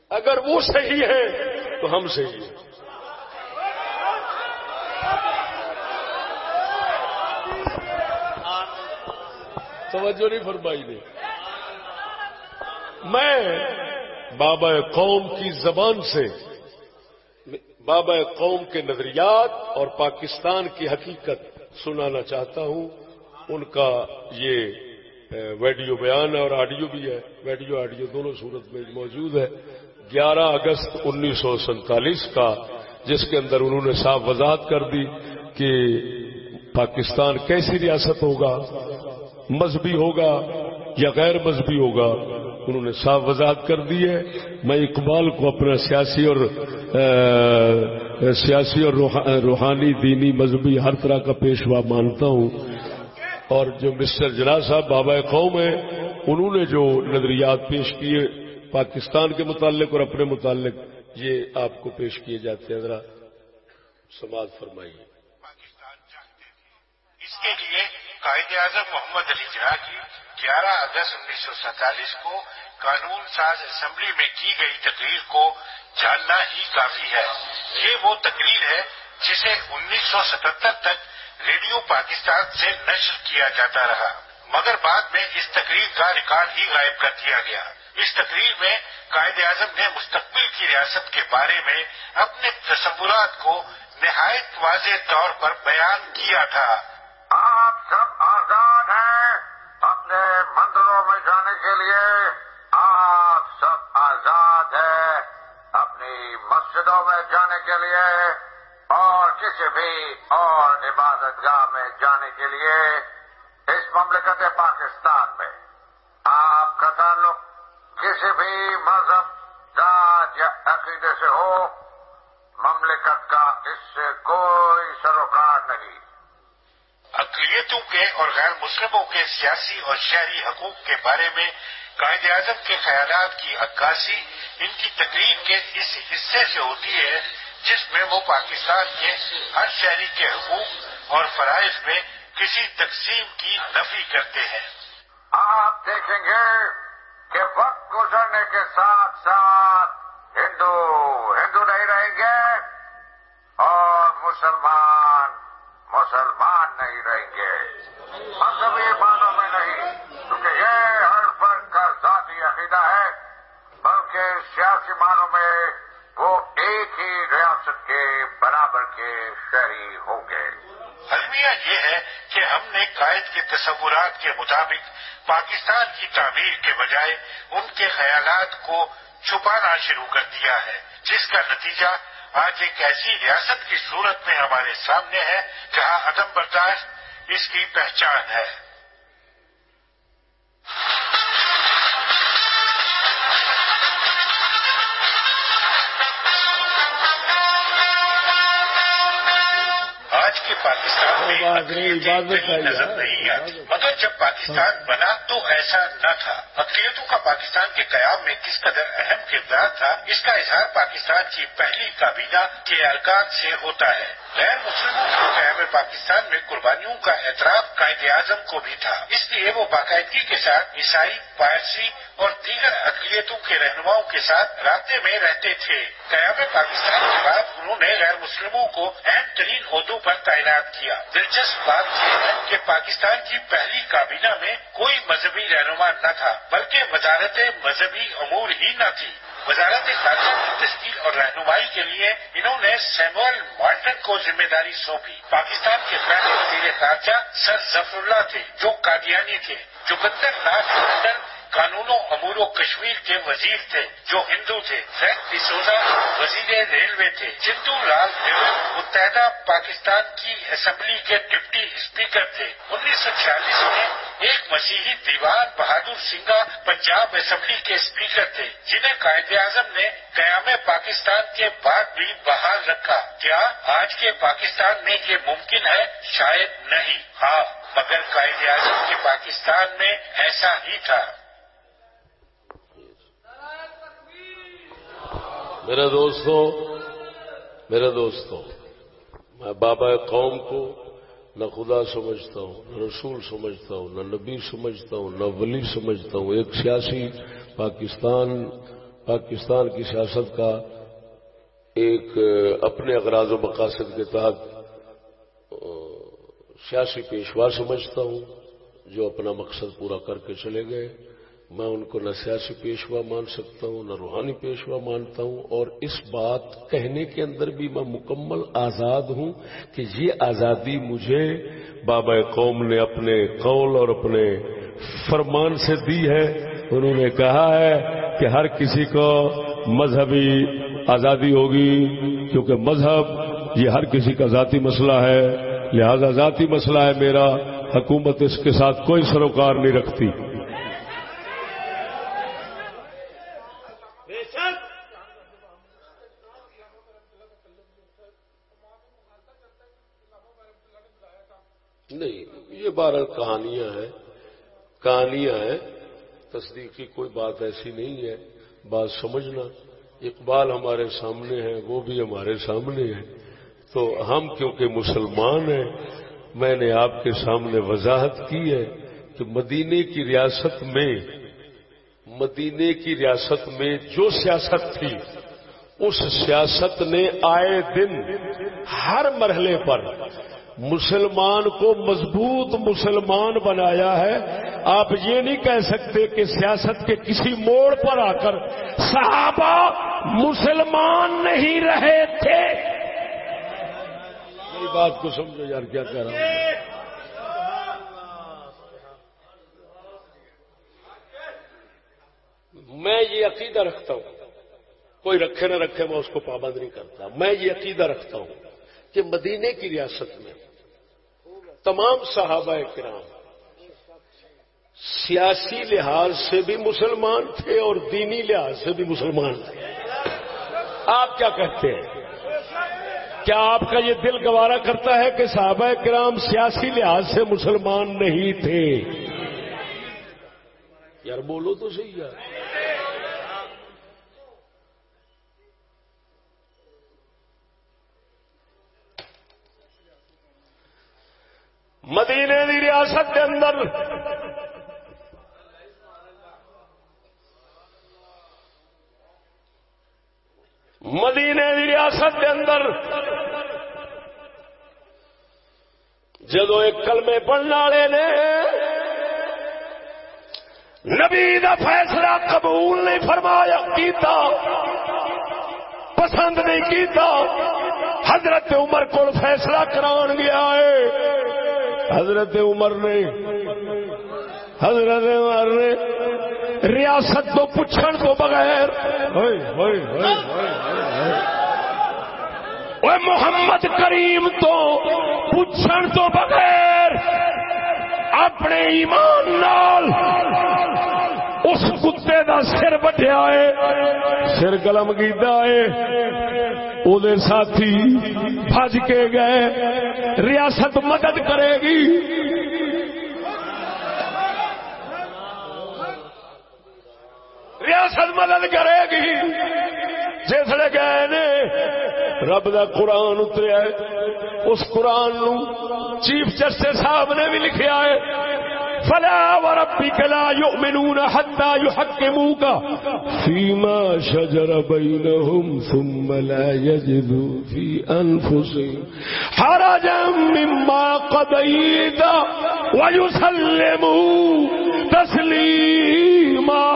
اگر وہ صحیح ہے تو ہم صحیح ہیں۔ توجہ نہیں فرمائی نے۔ میں بابا قوم کی زبان سے بابا قوم کے نظریات اور پاکستان کی حقیقت سنانا چاہتا ہوں۔ ان کا یہ ویڈیو بیان ہے اور آڈیو بھی ہے۔ ویڈیو آڈیو دونوں صورت میں موجود ہے۔ گیارہ اگست انیس سو سینتالیس کا، جس کے اندر انہوں نے صاف وضاحت کر دی کہ پاکستان کیسی ریاست ہوگا۔ مذہبی ہوگا یا غیر مذہبی ہوگا، انہوں نے صاف وضاحت کر دی ہے۔ میں اقبال کو اپنا سیاسی اور سیاسی اور روحانی، دینی، مذہبی ہر طرح کا پیشوا مانتا ہوں۔ اور جو مسٹر جنا صاحب بابا قوم ہیں، انہوں نے جو نظریات پیش کیے پاکستان کے متعلق اور اپنے متعلق، یہ آپ کو پیش کیے جاتے ہیں۔ ذرا سماج فرمائیے۔ پاکستان چاہتے اس کے لیے قائد اعظم محمد علی جناح کی گیارہ اگست انیس سو سینتالیس کو قانون ساز اسمبلی میں کی گئی تقریر کو جاننا ہی کافی ہے۔ یہ وہ تقریر ہے جسے انیس سو ستہتر تک ریڈیو پاکستان سے نشر کیا جاتا رہا۔ مگر بعد میں اس تقریر کا ریکارڈ ہی غائب کر دیا گیا۔ اس تقریر میں قائد اعظم نے مستقبل کی ریاست کے بارے میں اپنے تصورات کو نہایت واضح طور پر بیان کیا تھا۔ آزاد ہیں اپنے مندروں میں جانے کے لیے، آپ سب آزاد ہیں اپنی مسجدوں میں جانے کے لیے اور کسی بھی اور عبادت گاہ میں جانے کے لیے اس مملکت پاکستان میں۔ آپ کا تعلق کسی بھی مذہب، ذات یا عقیدے سے ہو، مملکت کا اس سے کوئی سروکار نہیں۔ اقلیتوں کے اور غیر مسلموں کے سیاسی اور شہری حقوق کے بارے میں قائد اعظم کے خیالات کی عکاسی ان کی تقریر کے اس حصے سے ہوتی ہے، جس میں وہ پاکستان کے ہر شہری کے حقوق اور فرائض میں کسی تقسیم کی نفی کرتے ہیں۔ آپ دیکھیں گے کہ وقت گزرنے کے ساتھ ساتھ ہندو ہندو نہیں رہیں گے اور مسلمان مسلمان نہیں رہیں گے۔ مذہبی معنوں میں نہیں، کیونکہ یہ ہر فرد کا ذاتی عقیدہ ہے، بلکہ سیاسی معنوں میں وہ ایک ہی ریاست کے برابر کے شہری ہوں گے۔ المیہ یہ ہے کہ ہم نے قائد کے تصورات کے مطابق پاکستان کی تعمیر کے بجائے ان کے خیالات کو چھپانا شروع کر دیا ہے، جس کا نتیجہ آج ایک ایسی ریاست کی صورت میں ہمارے سامنے ہے جہاں عدم برداشت اس کی پہچان ہے۔ نظر نہیں آتی۔ مگر جب پاکستان بنا تو ایسا نہ تھا۔ اقلیتوں کا پاکستان کے قیام میں کس قدر اہم کردار تھا اس کا اظہار پاکستان کی پہلی کابینہ کے ارکان سے ہوتا ہے۔ غیر مسلموں قیام پاکستان میں قربانیوں کا اعتراف قائد اعظم کو بھی تھا۔ اس لیے وہ باقاعدگی کے ساتھ عیسائی، پارسی اور دیگر اقلیتوں کے رہنماؤں کے ساتھ رابطے میں رہتے تھے۔ قیام پاکستان کے بعد انہوں نے غیر مسلموں کو اہم ترین عہدوں پر تعینات کیا۔ دلچسپ بات یہ ہے کہ پاکستان کی پہلی کابینہ میں کوئی مذہبی رہنما نہ تھا، بلکہ وزارت مذہبی امور ہی نہ تھی۔ وزارت خارجہ کی تشکیل اور رہنمائی کے لیے انہوں نے سیمول مارٹن کو ذمہ داری سونپی۔ پاکستان کے پہلے وزیر خارجہ سر ظفر اللہ تھے، جو قادیانی تھے، جو بندر ناز منڈل قانون و امور و کشمیر کے وزیر تھے، جو ہندو تھے فرینک ڈسوزا وزیر ریلوے تھے۔ چندو لال نیہرو متحدہ پاکستان کی اسمبلی کے ڈپٹی اسپیکر تھے۔ انیس سو چھیالیس میں ایک مسیحی دیوان بہادر سنگا پنجاب اسمبلی کے اسپیکر تھے، جنہیں قائد اعظم نے قیام پاکستان کے بعد بھی بحال رکھا۔ کیا آج کے پاکستان میں یہ ممکن ہے؟ شاید نہیں۔ ہاں مگر قائد اعظم کے پاکستان میں ایسا ہی تھا۔ میرے دوستوں میرے دوستوں، میں بابا قوم کو نہ خدا سمجھتا ہوں، نہ رسول سمجھتا ہوں، نہ نبی سمجھتا ہوں، نہ ولی سمجھتا ہوں، ایک سیاسی پاکستان پاکستان کی سیاست کا ایک، اپنے اغراض و مقاصد کے تحت، سیاسی پیشوا سمجھتا ہوں، جو اپنا مقصد پورا کر کے چلے گئے۔ میں ان کو نہ سیاسی پیشوا مان سکتا ہوں، نہ روحانی پیشوا مانتا ہوں، اور اس بات کہنے کے اندر بھی میں مکمل آزاد ہوں کہ یہ آزادی مجھے بابا قوم نے اپنے قول اور اپنے فرمان سے دی ہے۔ انہوں نے کہا ہے کہ ہر کسی کو مذہبی آزادی ہوگی، کیونکہ مذہب یہ ہر کسی کا ذاتی مسئلہ ہے۔ لہذا ذاتی مسئلہ ہے میرا، حکومت اس کے ساتھ کوئی سروکار نہیں رکھتی نہیں یہ بارہ کہانیاں ہیں کہانیاں ہیں، تصدیق کی کوئی بات ایسی نہیں ہے، بات سمجھنا اقبال ہمارے سامنے ہے، وہ بھی ہمارے سامنے ہے۔ تو ہم کیونکہ مسلمان ہیں، میں نے آپ کے سامنے وضاحت کی ہے کہ مدینے کی ریاست میں، مدینے کی ریاست میں جو سیاست تھی، اس سیاست نے آئے دن ہر مرحلے پر مسلمان کو مضبوط مسلمان بنایا ہے۔ آپ یہ نہیں کہہ سکتے کہ سیاست کے کسی موڑ پر آ کر صحابہ مسلمان نہیں رہے تھے۔ میری بات کو سمجھو یار، کیا کہہ رہا ہوں؟ میں یہ عقیدہ رکھتا ہوں۔ کوئی رکھے نہ رکھے میں اس کو پابند نہیں کرتا۔ میں یہ عقیدہ رکھتا ہوں۔ کہ مدینے کی ریاست میں تمام صحابہ کرام سیاسی لحاظ سے بھی مسلمان تھے اور دینی لحاظ سے بھی مسلمان تھے۔ آپ کیا کہتے ہیں؟ کیا آپ کا یہ دل گوارا کرتا ہے کہ صحابہ کرام سیاسی لحاظ سے مسلمان نہیں تھے؟ یار بولو تو صحیح یار۔ مدینے دی ریاست کے اندر۔ مدینے دی ریاست کے اندر۔ جدو ایک کلمے پڑھنے والے نے نبی دا فیصلہ قبول نہیں فرمایا، کیتا، پسند نہیں کیتا، حضرت عمر کو فیصلہ کران گیا ہے۔ حضرت عمر نے، حضرت عمر نے ریاست تو پوچھن تو بغیر محمد کریم تو پوچھن تو بغیر اپنے ایمان نال اس کتے دا سر وڈیا ہے، سر قلم گیتا ہے وہ ساتھی بج کے گئے۔ ریاست مدد کرے گی۔ ریاست مدد کرے گی۔ جسے گئے نے، رب دا قرآن اتریا اس قرآن نو چیف جسٹس صاحب نے بھی لکھیا ہے۔ فلا وربك لا يؤمنون حتى يحكموك فيما شجر بينهم ثم لا يجدوا في أنفسهم حرجا مما قضيت ويسلموا تسليما.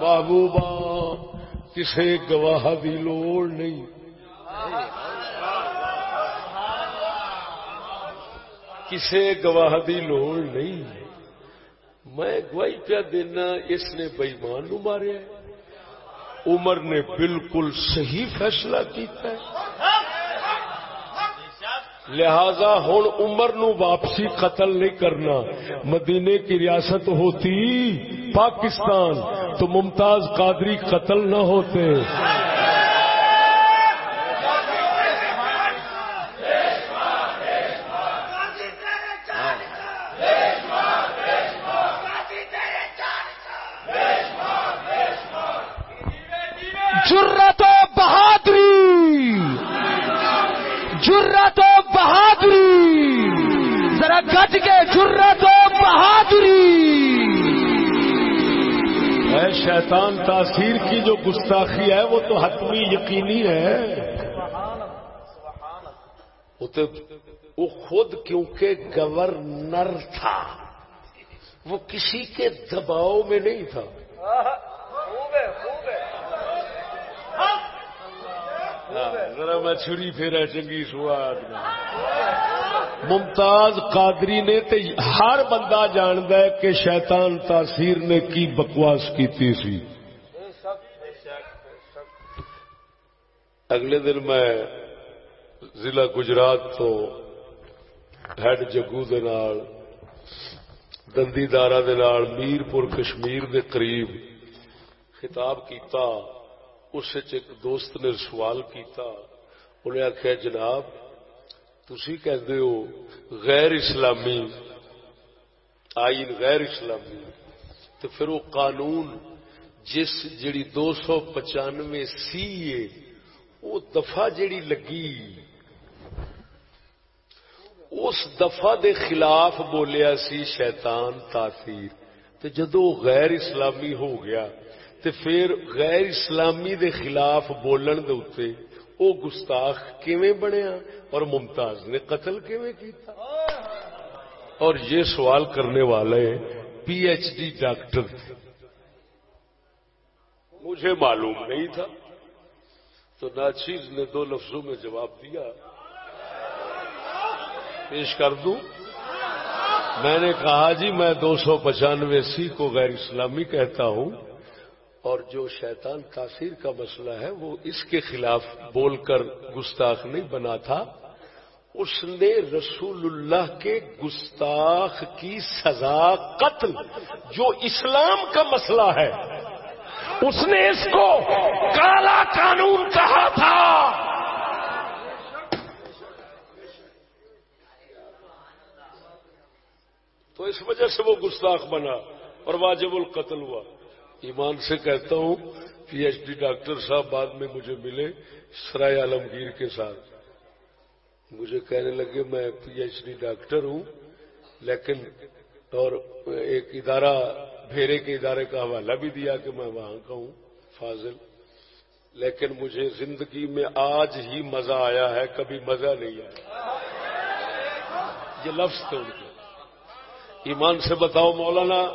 محبوبہ کسی گواہ کی لوڑ نہیں۔ کسی گواہ کی لوڑ نہیں میں گواہی پیا دینا اس نے بئیمان نو ماریا عمر نے بالکل صحیح فیصلہ کیتا ہے لہذا ہوں عمر نو واپسی قتل نہیں کرنا مدینے کی ریاست ہوتی پاکستان تو ممتاز قادری قتل نہ ہوتے جرت و بہادری۔ جرت و بہادری۔ ذرا گج کے جرت و بہادری۔ اے شیطان تاثیر کی جو گستاخی ہے وہ تو حتمی یقینی ہے۔ وہ خود کیونکہ گورنر تھا وہ کسی کے دباؤ میں نہیں تھا۔ ہاں، ذرا میں چھری پھیرا چنگی سواد ممتاز قادری نے تے ہر بندہ جاند ہے کہ شیطان تاثیر نے کی بکواس کی سی۔ اگلے دن میں ضلع گجرات تو ہیڈ جگو دے نال، دندی دارا دے نال میر پور کشمیر دے قریب خطاب کیتا۔ اس ایک دوست نے سوال کیتا انہیں آخیا جناب تھی کہتے ہو غیر اسلامی، آئین غیر اسلامی، تو پھر وہ قانون جس جڑی دو سو پچانوے سی وہ دفعہ جڑی لگی، اس دفعہ دے خلاف بولیا سی شیطان تاثیر، تو جدو غیر اسلامی ہو گیا تے پھر غیر اسلامی دے خلاف بولن دے اتے او گستاخ کیویں بنیا اور ممتاز نے قتل کیویں کیتا؟ اور یہ سوال کرنے والے پی ایچ ڈی ڈاکٹر تھے۔ مجھے معلوم نہیں تھا۔ تو ناچیز نے دو لفظوں میں جواب دیا۔ پیش کر دوں۔ میں نے کہا جی میں دو سو پچانوے سی کو غیر اسلامی کہتا ہوں۔ اور جو شیطان تاثیر کا مسئلہ ہے، وہ اس کے خلاف بول کر گستاخ نہیں بنا تھا۔ اس نے رسول اللہ کے گستاخ کی سزا قتل، جو اسلام کا مسئلہ ہے، اس نے اس کو کالا قانون کہا تھا۔ تو اس وجہ سے وہ گستاخ بنا اور واجب القتل ہوا۔ ایمان سے کہتا ہوں، پی ایچ ڈی ڈاکٹر صاحب بعد میں مجھے ملے سرائے عالمگیر کے ساتھ۔ مجھے کہنے لگے، میں پی ایچ ڈی ڈاکٹر ہوں، لیکن اور ایک ادارہ، بھیرے کے ادارے کا حوالہ بھی دیا کہ میں وہاں کا ہوں، فاضل۔ لیکن مجھے زندگی میں آج ہی مزہ آیا ہے، کبھی مزہ نہیں آیا۔ یہ لفظ تھے ان کے۔ ایمان سے بتاؤ، مولانا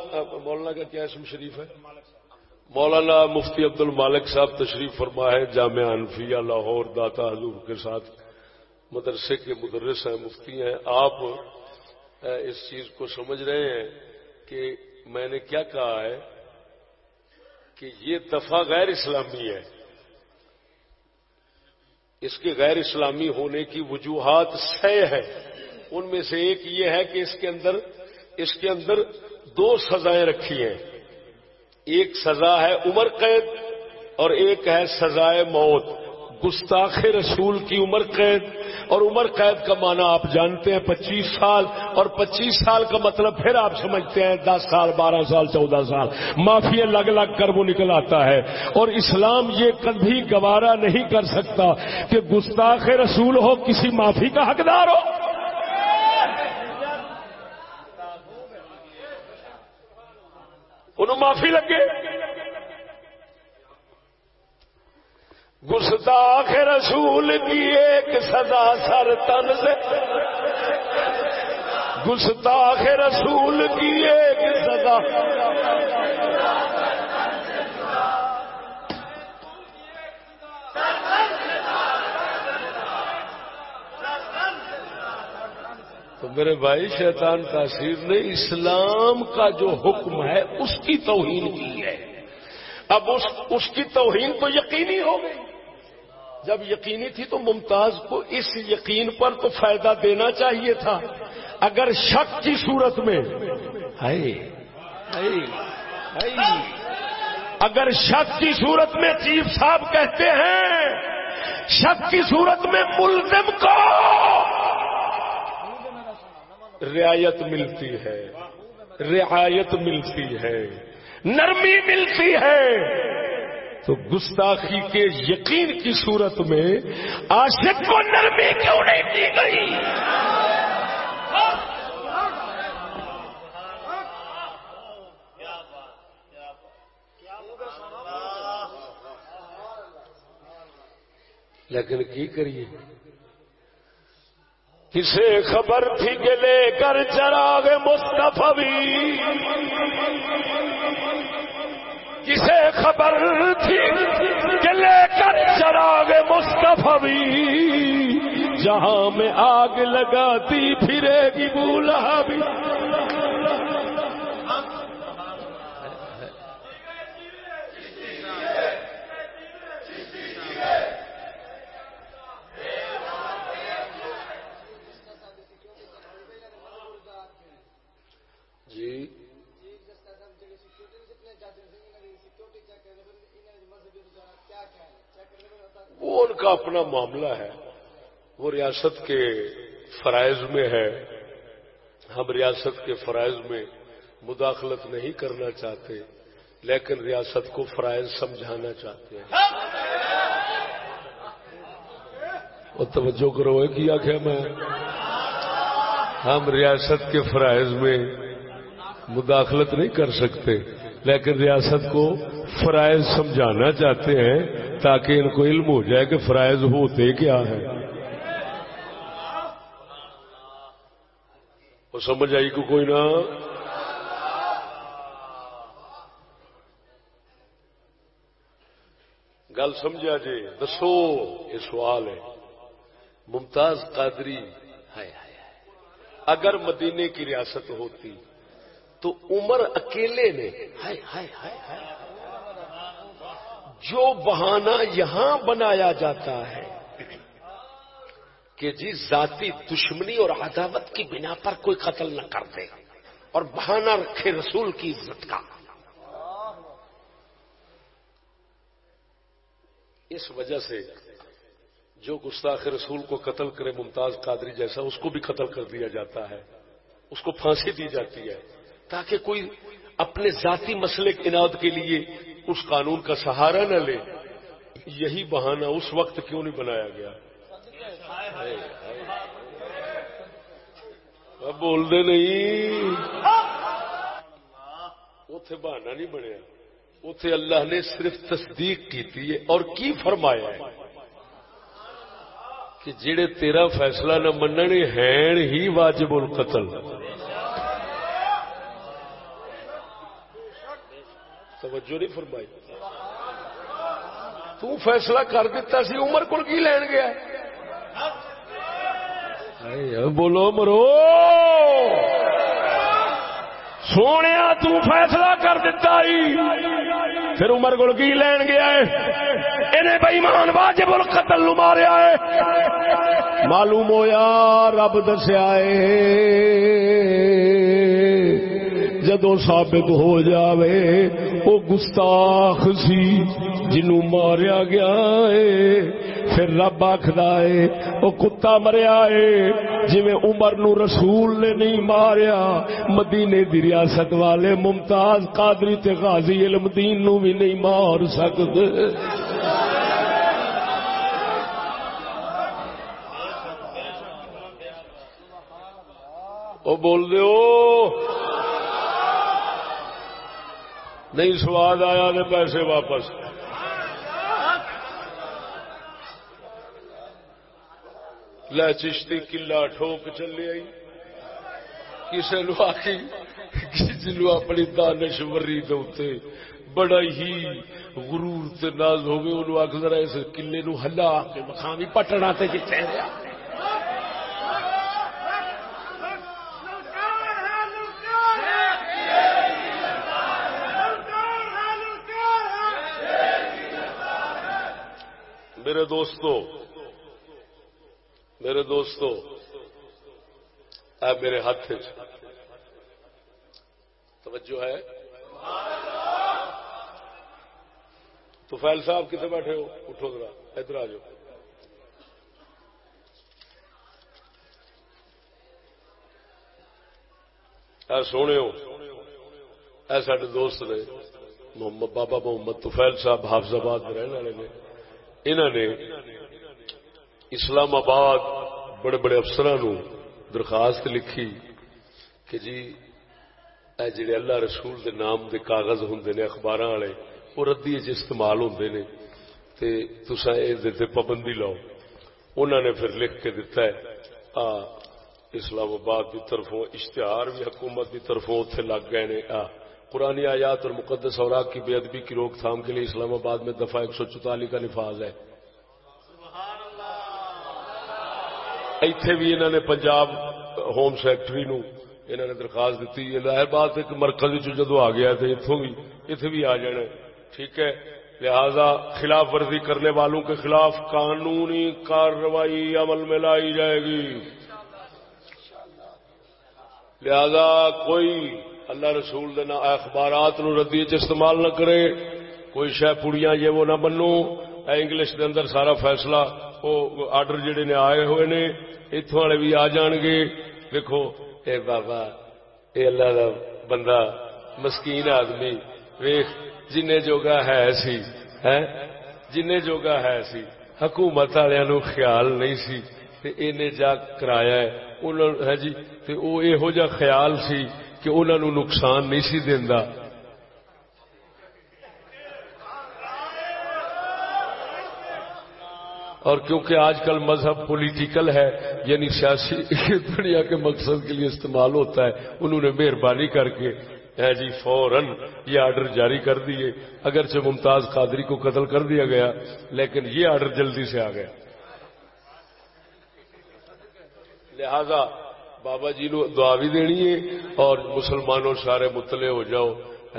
مولانا کا کیا اسم شریف ہے؟ مولانا مفتی عبد المالک صاحب تشریف فرما ہے جامعہ انفیہ، لاہور داتا حضور کے ساتھ مدرسے کے مدرس ہیں، مفتی ہیں۔ آپ اس چیز کو سمجھ رہے ہیں کہ میں نے کیا کہا ہے کہ یہ دفعہ غیر اسلامی ہے۔ اس کے غیر اسلامی ہونے کی وجوہات سی ہے ان میں سے ایک یہ ہے کہ اس کے اندر، اس کے اندر دو سزائیں رکھی ہیں۔ ایک سزا ہے عمر قید اور ایک ہے سزائے موت۔ گستاخ رسول کی عمر قید۔ اور عمر قید کا معنی آپ جانتے ہیں پچیس سال۔ اور پچیس سال کا مطلب پھر آپ سمجھتے ہیں دس سال، بارہ سال، چودہ سال۔ معافی لگ لگ کر وہ نکل آتا ہے۔ اور اسلام یہ کبھی گوارا نہیں کر سکتا کہ گستاخ رسول ہو، کسی معافی کا حقدار ہو۔ انہوں معافی لگے۔ گستاخ رسول کی ایک سزا سر تن سے۔ گستاخ رسول کی ایک سزا۔ تو میرے بھائی، شیطان تاثیر نے اسلام کا جو حکم ہے، اس کی توہین کی ہے۔ اب اس اس کی توہین تو یقینی ہو گئی۔ جب یقینی تھی تو ممتاز کو اس یقین پر تو فائدہ دینا چاہیے تھا۔ اگر شک کی صورت میں اگر شک کی صورت میں چیف صاحب کہتے ہیں، شک کی صورت میں ملزم کو رعایت ملتی ہے۔ رعایت ملتی ہے۔ نرمی ملتی ہے۔ تو گستاخی کے یقین کی صورت میں عاشق کو نرمی کیوں نہیں دی گئی؟ لیکن کی کریے؟ کسے خبر تھی کہ لے کر چراغ مستفی کسے خبر تھی کہ لے کر چراغ مستفی جہاں میں آگ لگاتی پھرے گی بولا بھی جی۔ وہ ان کا اپنا معاملہ ہے۔ وہ ریاست کے فرائض میں ہے۔ ہم ریاست کے فرائض میں مداخلت نہیں کرنا چاہتے، لیکن ریاست کو فرائض سمجھانا چاہتے ہیں۔ اور توجہ کرو کیا کیا میں۔ ہم ریاست کے فرائض میں مداخلت نہیں کر سکتے۔ لیکن ریاست کو فرائض سمجھانا چاہتے ہیں تاکہ ان کو علم ہو جائے کہ فرائض ہوتے کیا ہے وہ سمجھ آئی کو کوئی نہ۔ گل سمجھا جی دسو یہ سوال ہے۔ ممتاز قادری اگر مدینے کی ریاست ہوتی تو عمر اکیلے نے۔ ہائے ہائے ہائے ہائے۔ جو بہانہ یہاں بنایا جاتا ہے کہ جی ذاتی دشمنی اور عداوت کی بنا پر کوئی قتل نہ کر دے اور بہانہ رکھے رسول کی عزت کا۔ اس وجہ سے جو گستاخ رسول کو قتل کرے ممتاز قادری جیسا اس کو بھی قتل کر دیا جاتا ہے۔ اس کو پھانسی دی جاتی ہے۔ تاکہ کوئی اپنے ذاتی مسئلے انعد کے لیے اس قانون کا سہارا نہ لے۔ یہی بہانہ اس وقت کیوں نہیں بنایا گیا؟ بول دے نہیں۔ اتے بہانا نہیں بنیا۔ اتے اللہ نے صرف تصدیق کی اور کی فرمایا ہے کہ جڑے تیرا فیصلہ نہ مننے ہیں ہی واجب القتل۔ توجہ نہیں فرمائی۔ تو فیصلہ کر دیتا سی، عمر کو کی لین گیا؟ بولو مرو۔ سونے تو فیصلہ کر دیتا ہی پھر عمر کو کی لین گیا ہے؟ انہیں بےمان واجب القتل نو ماریا ہے۔ معلوم ہویا، رب دسیا جدو ثابت ہو جاوے وہ گستاخ سی جنو ماریا گیا ہے پھر رب آخر ہے وہ کتا مریا ہے جی عمر نو رسول نے نہیں ماریا، مدینے دی ریاست والے ممتاز قادری تے غازی علم دین نو بھی نہیں مار سکتے وہ بول دو نہیں سواد آیا نے پیسے واپس۔ لے چشتی کلا ٹھوک چلے آئی۔ کسی نو آخی جنو اپنی دانش وری دے بڑا ہی غرور تے ناز ہوگی انہوں آخ ذرا اس کلے نو ہلا کے مقامی پٹنا تے جتے رہا میرے دوستو میرے دوستو اے میرے ہاتھ توجہ ہے۔ تو فیل صاحب کتنے بیٹھے ہو؟ اٹھو ذرا، ادھر آ جاؤ۔ اے سونے ہو، اے سارے دوست نے، محمد، بابا محمد توفیل صاحب، حافظ آباد رہنے والے نے۔ انہوں نے اسلام آباد بڑے بڑے افسر درخواست لکھی کہ جی اے جڑے اللہ رسول دے نام دے کاغذ ہوں نے اخبار والے وہ ردی استعمال ہوں نے تسا یہ پابندی لاؤ۔ انہوں نے پھر لکھ کے دتا ہے، آ، اسلام آباد کی طرفوں، اشتہار بھی حکومت کی طرفوں اتنے لگ گئے نے، آ۔ پرانی آیات اور مقدس اوراق کی بے ادبی کی روک تھام کے لیے اسلام آباد میں دفعہ ایک سو چوتالی کا نفاذ ہے۔ ایتھے بھی انہوں نے پنجاب ہوم سیکٹری نو انہوں نے درخواست دیتی ظاہر بات ایک مرکز جدو آ گیا تو اتوں بھی اتنے بھی آ جانا ٹھیک ہے، لہذا خلاف ورزی کرنے والوں کے خلاف قانونی کارروائی عمل میں لائی جائے گی۔ لہذا کوئی اللہ رسول دینا اخبارات نو ردی استعمال نہ کرے، کوئی شہ پڑیاں یہ وہ نہ بنو۔ انگلش دے اندر سارا فیصلہ وہ آرڈر جڑے نے آئے ہوئے نے اتوں والے بھی آ جان گے۔ دیکھو اے بابا، اے اللہ دا بندہ، مسکین آدمی ویخ جن جوگا ہے سی ہے جن جوگا ہے سی، حکومت والوں خیال نہیں سی۔ تے جا کرایا ہے ہاں جی تے او یہو جا خیال سی کہ انہوں نقصان نہیں سی دیندا۔ اور کیونکہ آج کل مذہب پولیٹیکل ہے یعنی سیاسی، دنیا کے مقصد کے لیے استعمال ہوتا ہے۔ انہوں نے مہربانی کر کے جی فوراً یہ آرڈر جاری کر دیے۔ اگرچہ ممتاز قادری کو قتل کر دیا گیا، لیکن یہ آرڈر جلدی سے آ گیا۔ لہذا بابا جی نو دعا بھی دینی ہے اور مسلمانوں سارے متلے ہو جاؤ۔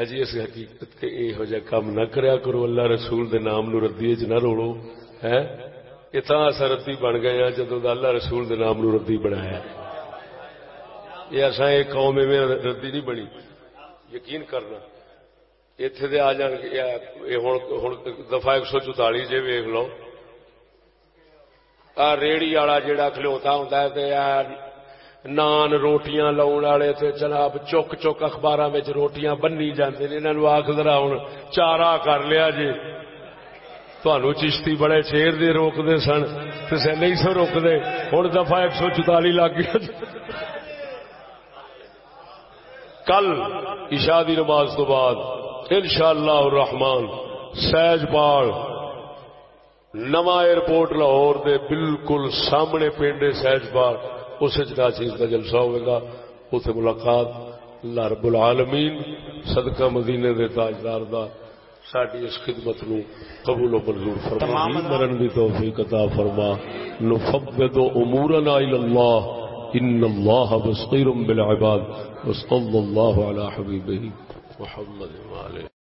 جی اس حقیقت کے یہ کام نہ کریا کرو، اللہ رسول دے نام نو ردیے چ نہ روڑو ہے اتنا ردی بن گئے ہیں جدو اللہ رسول دے نام نو ردی بنایا یہ اصا یہ قوم میں ردی نہیں بنی۔ یقین کرنا۔ اتے دے آ جان دفعہ ایک سو چوتالی جی ویگ لو۔ آ ریڑی والا جہا کھلوتا ہوں نان روٹیاں لاؤن والے جناب چک چک اخبار روٹیاں بنی جانے انہوں آخ ذرا ہوں چارا کر لیا جی۔ تھانو چشتی بڑے چیر دے روک دے سن، تے نہیں سو روک دے ہوں دفعہ ایک سو چوتالی لگ گیا۔ کل عشاء دی نماز تو بعد انشاءاللہ الرحمن سیج پال نواں ایئرپورٹ لاہور دے بالکل سامنے پنڈ سیج پال۔ اس چیز کا جلسہ ہوئے گا اتنے ملاقات اللہ رب العالمین صدقہ مدینے دے تاجدار دا ساری اس خدمت نو قبول و منظور فرما مرن بھی توفیق عطا فرما۔ نفوض امورنا الى الله ان الله بصير بالعباد وصلى الله على حبيبه محمد وعلى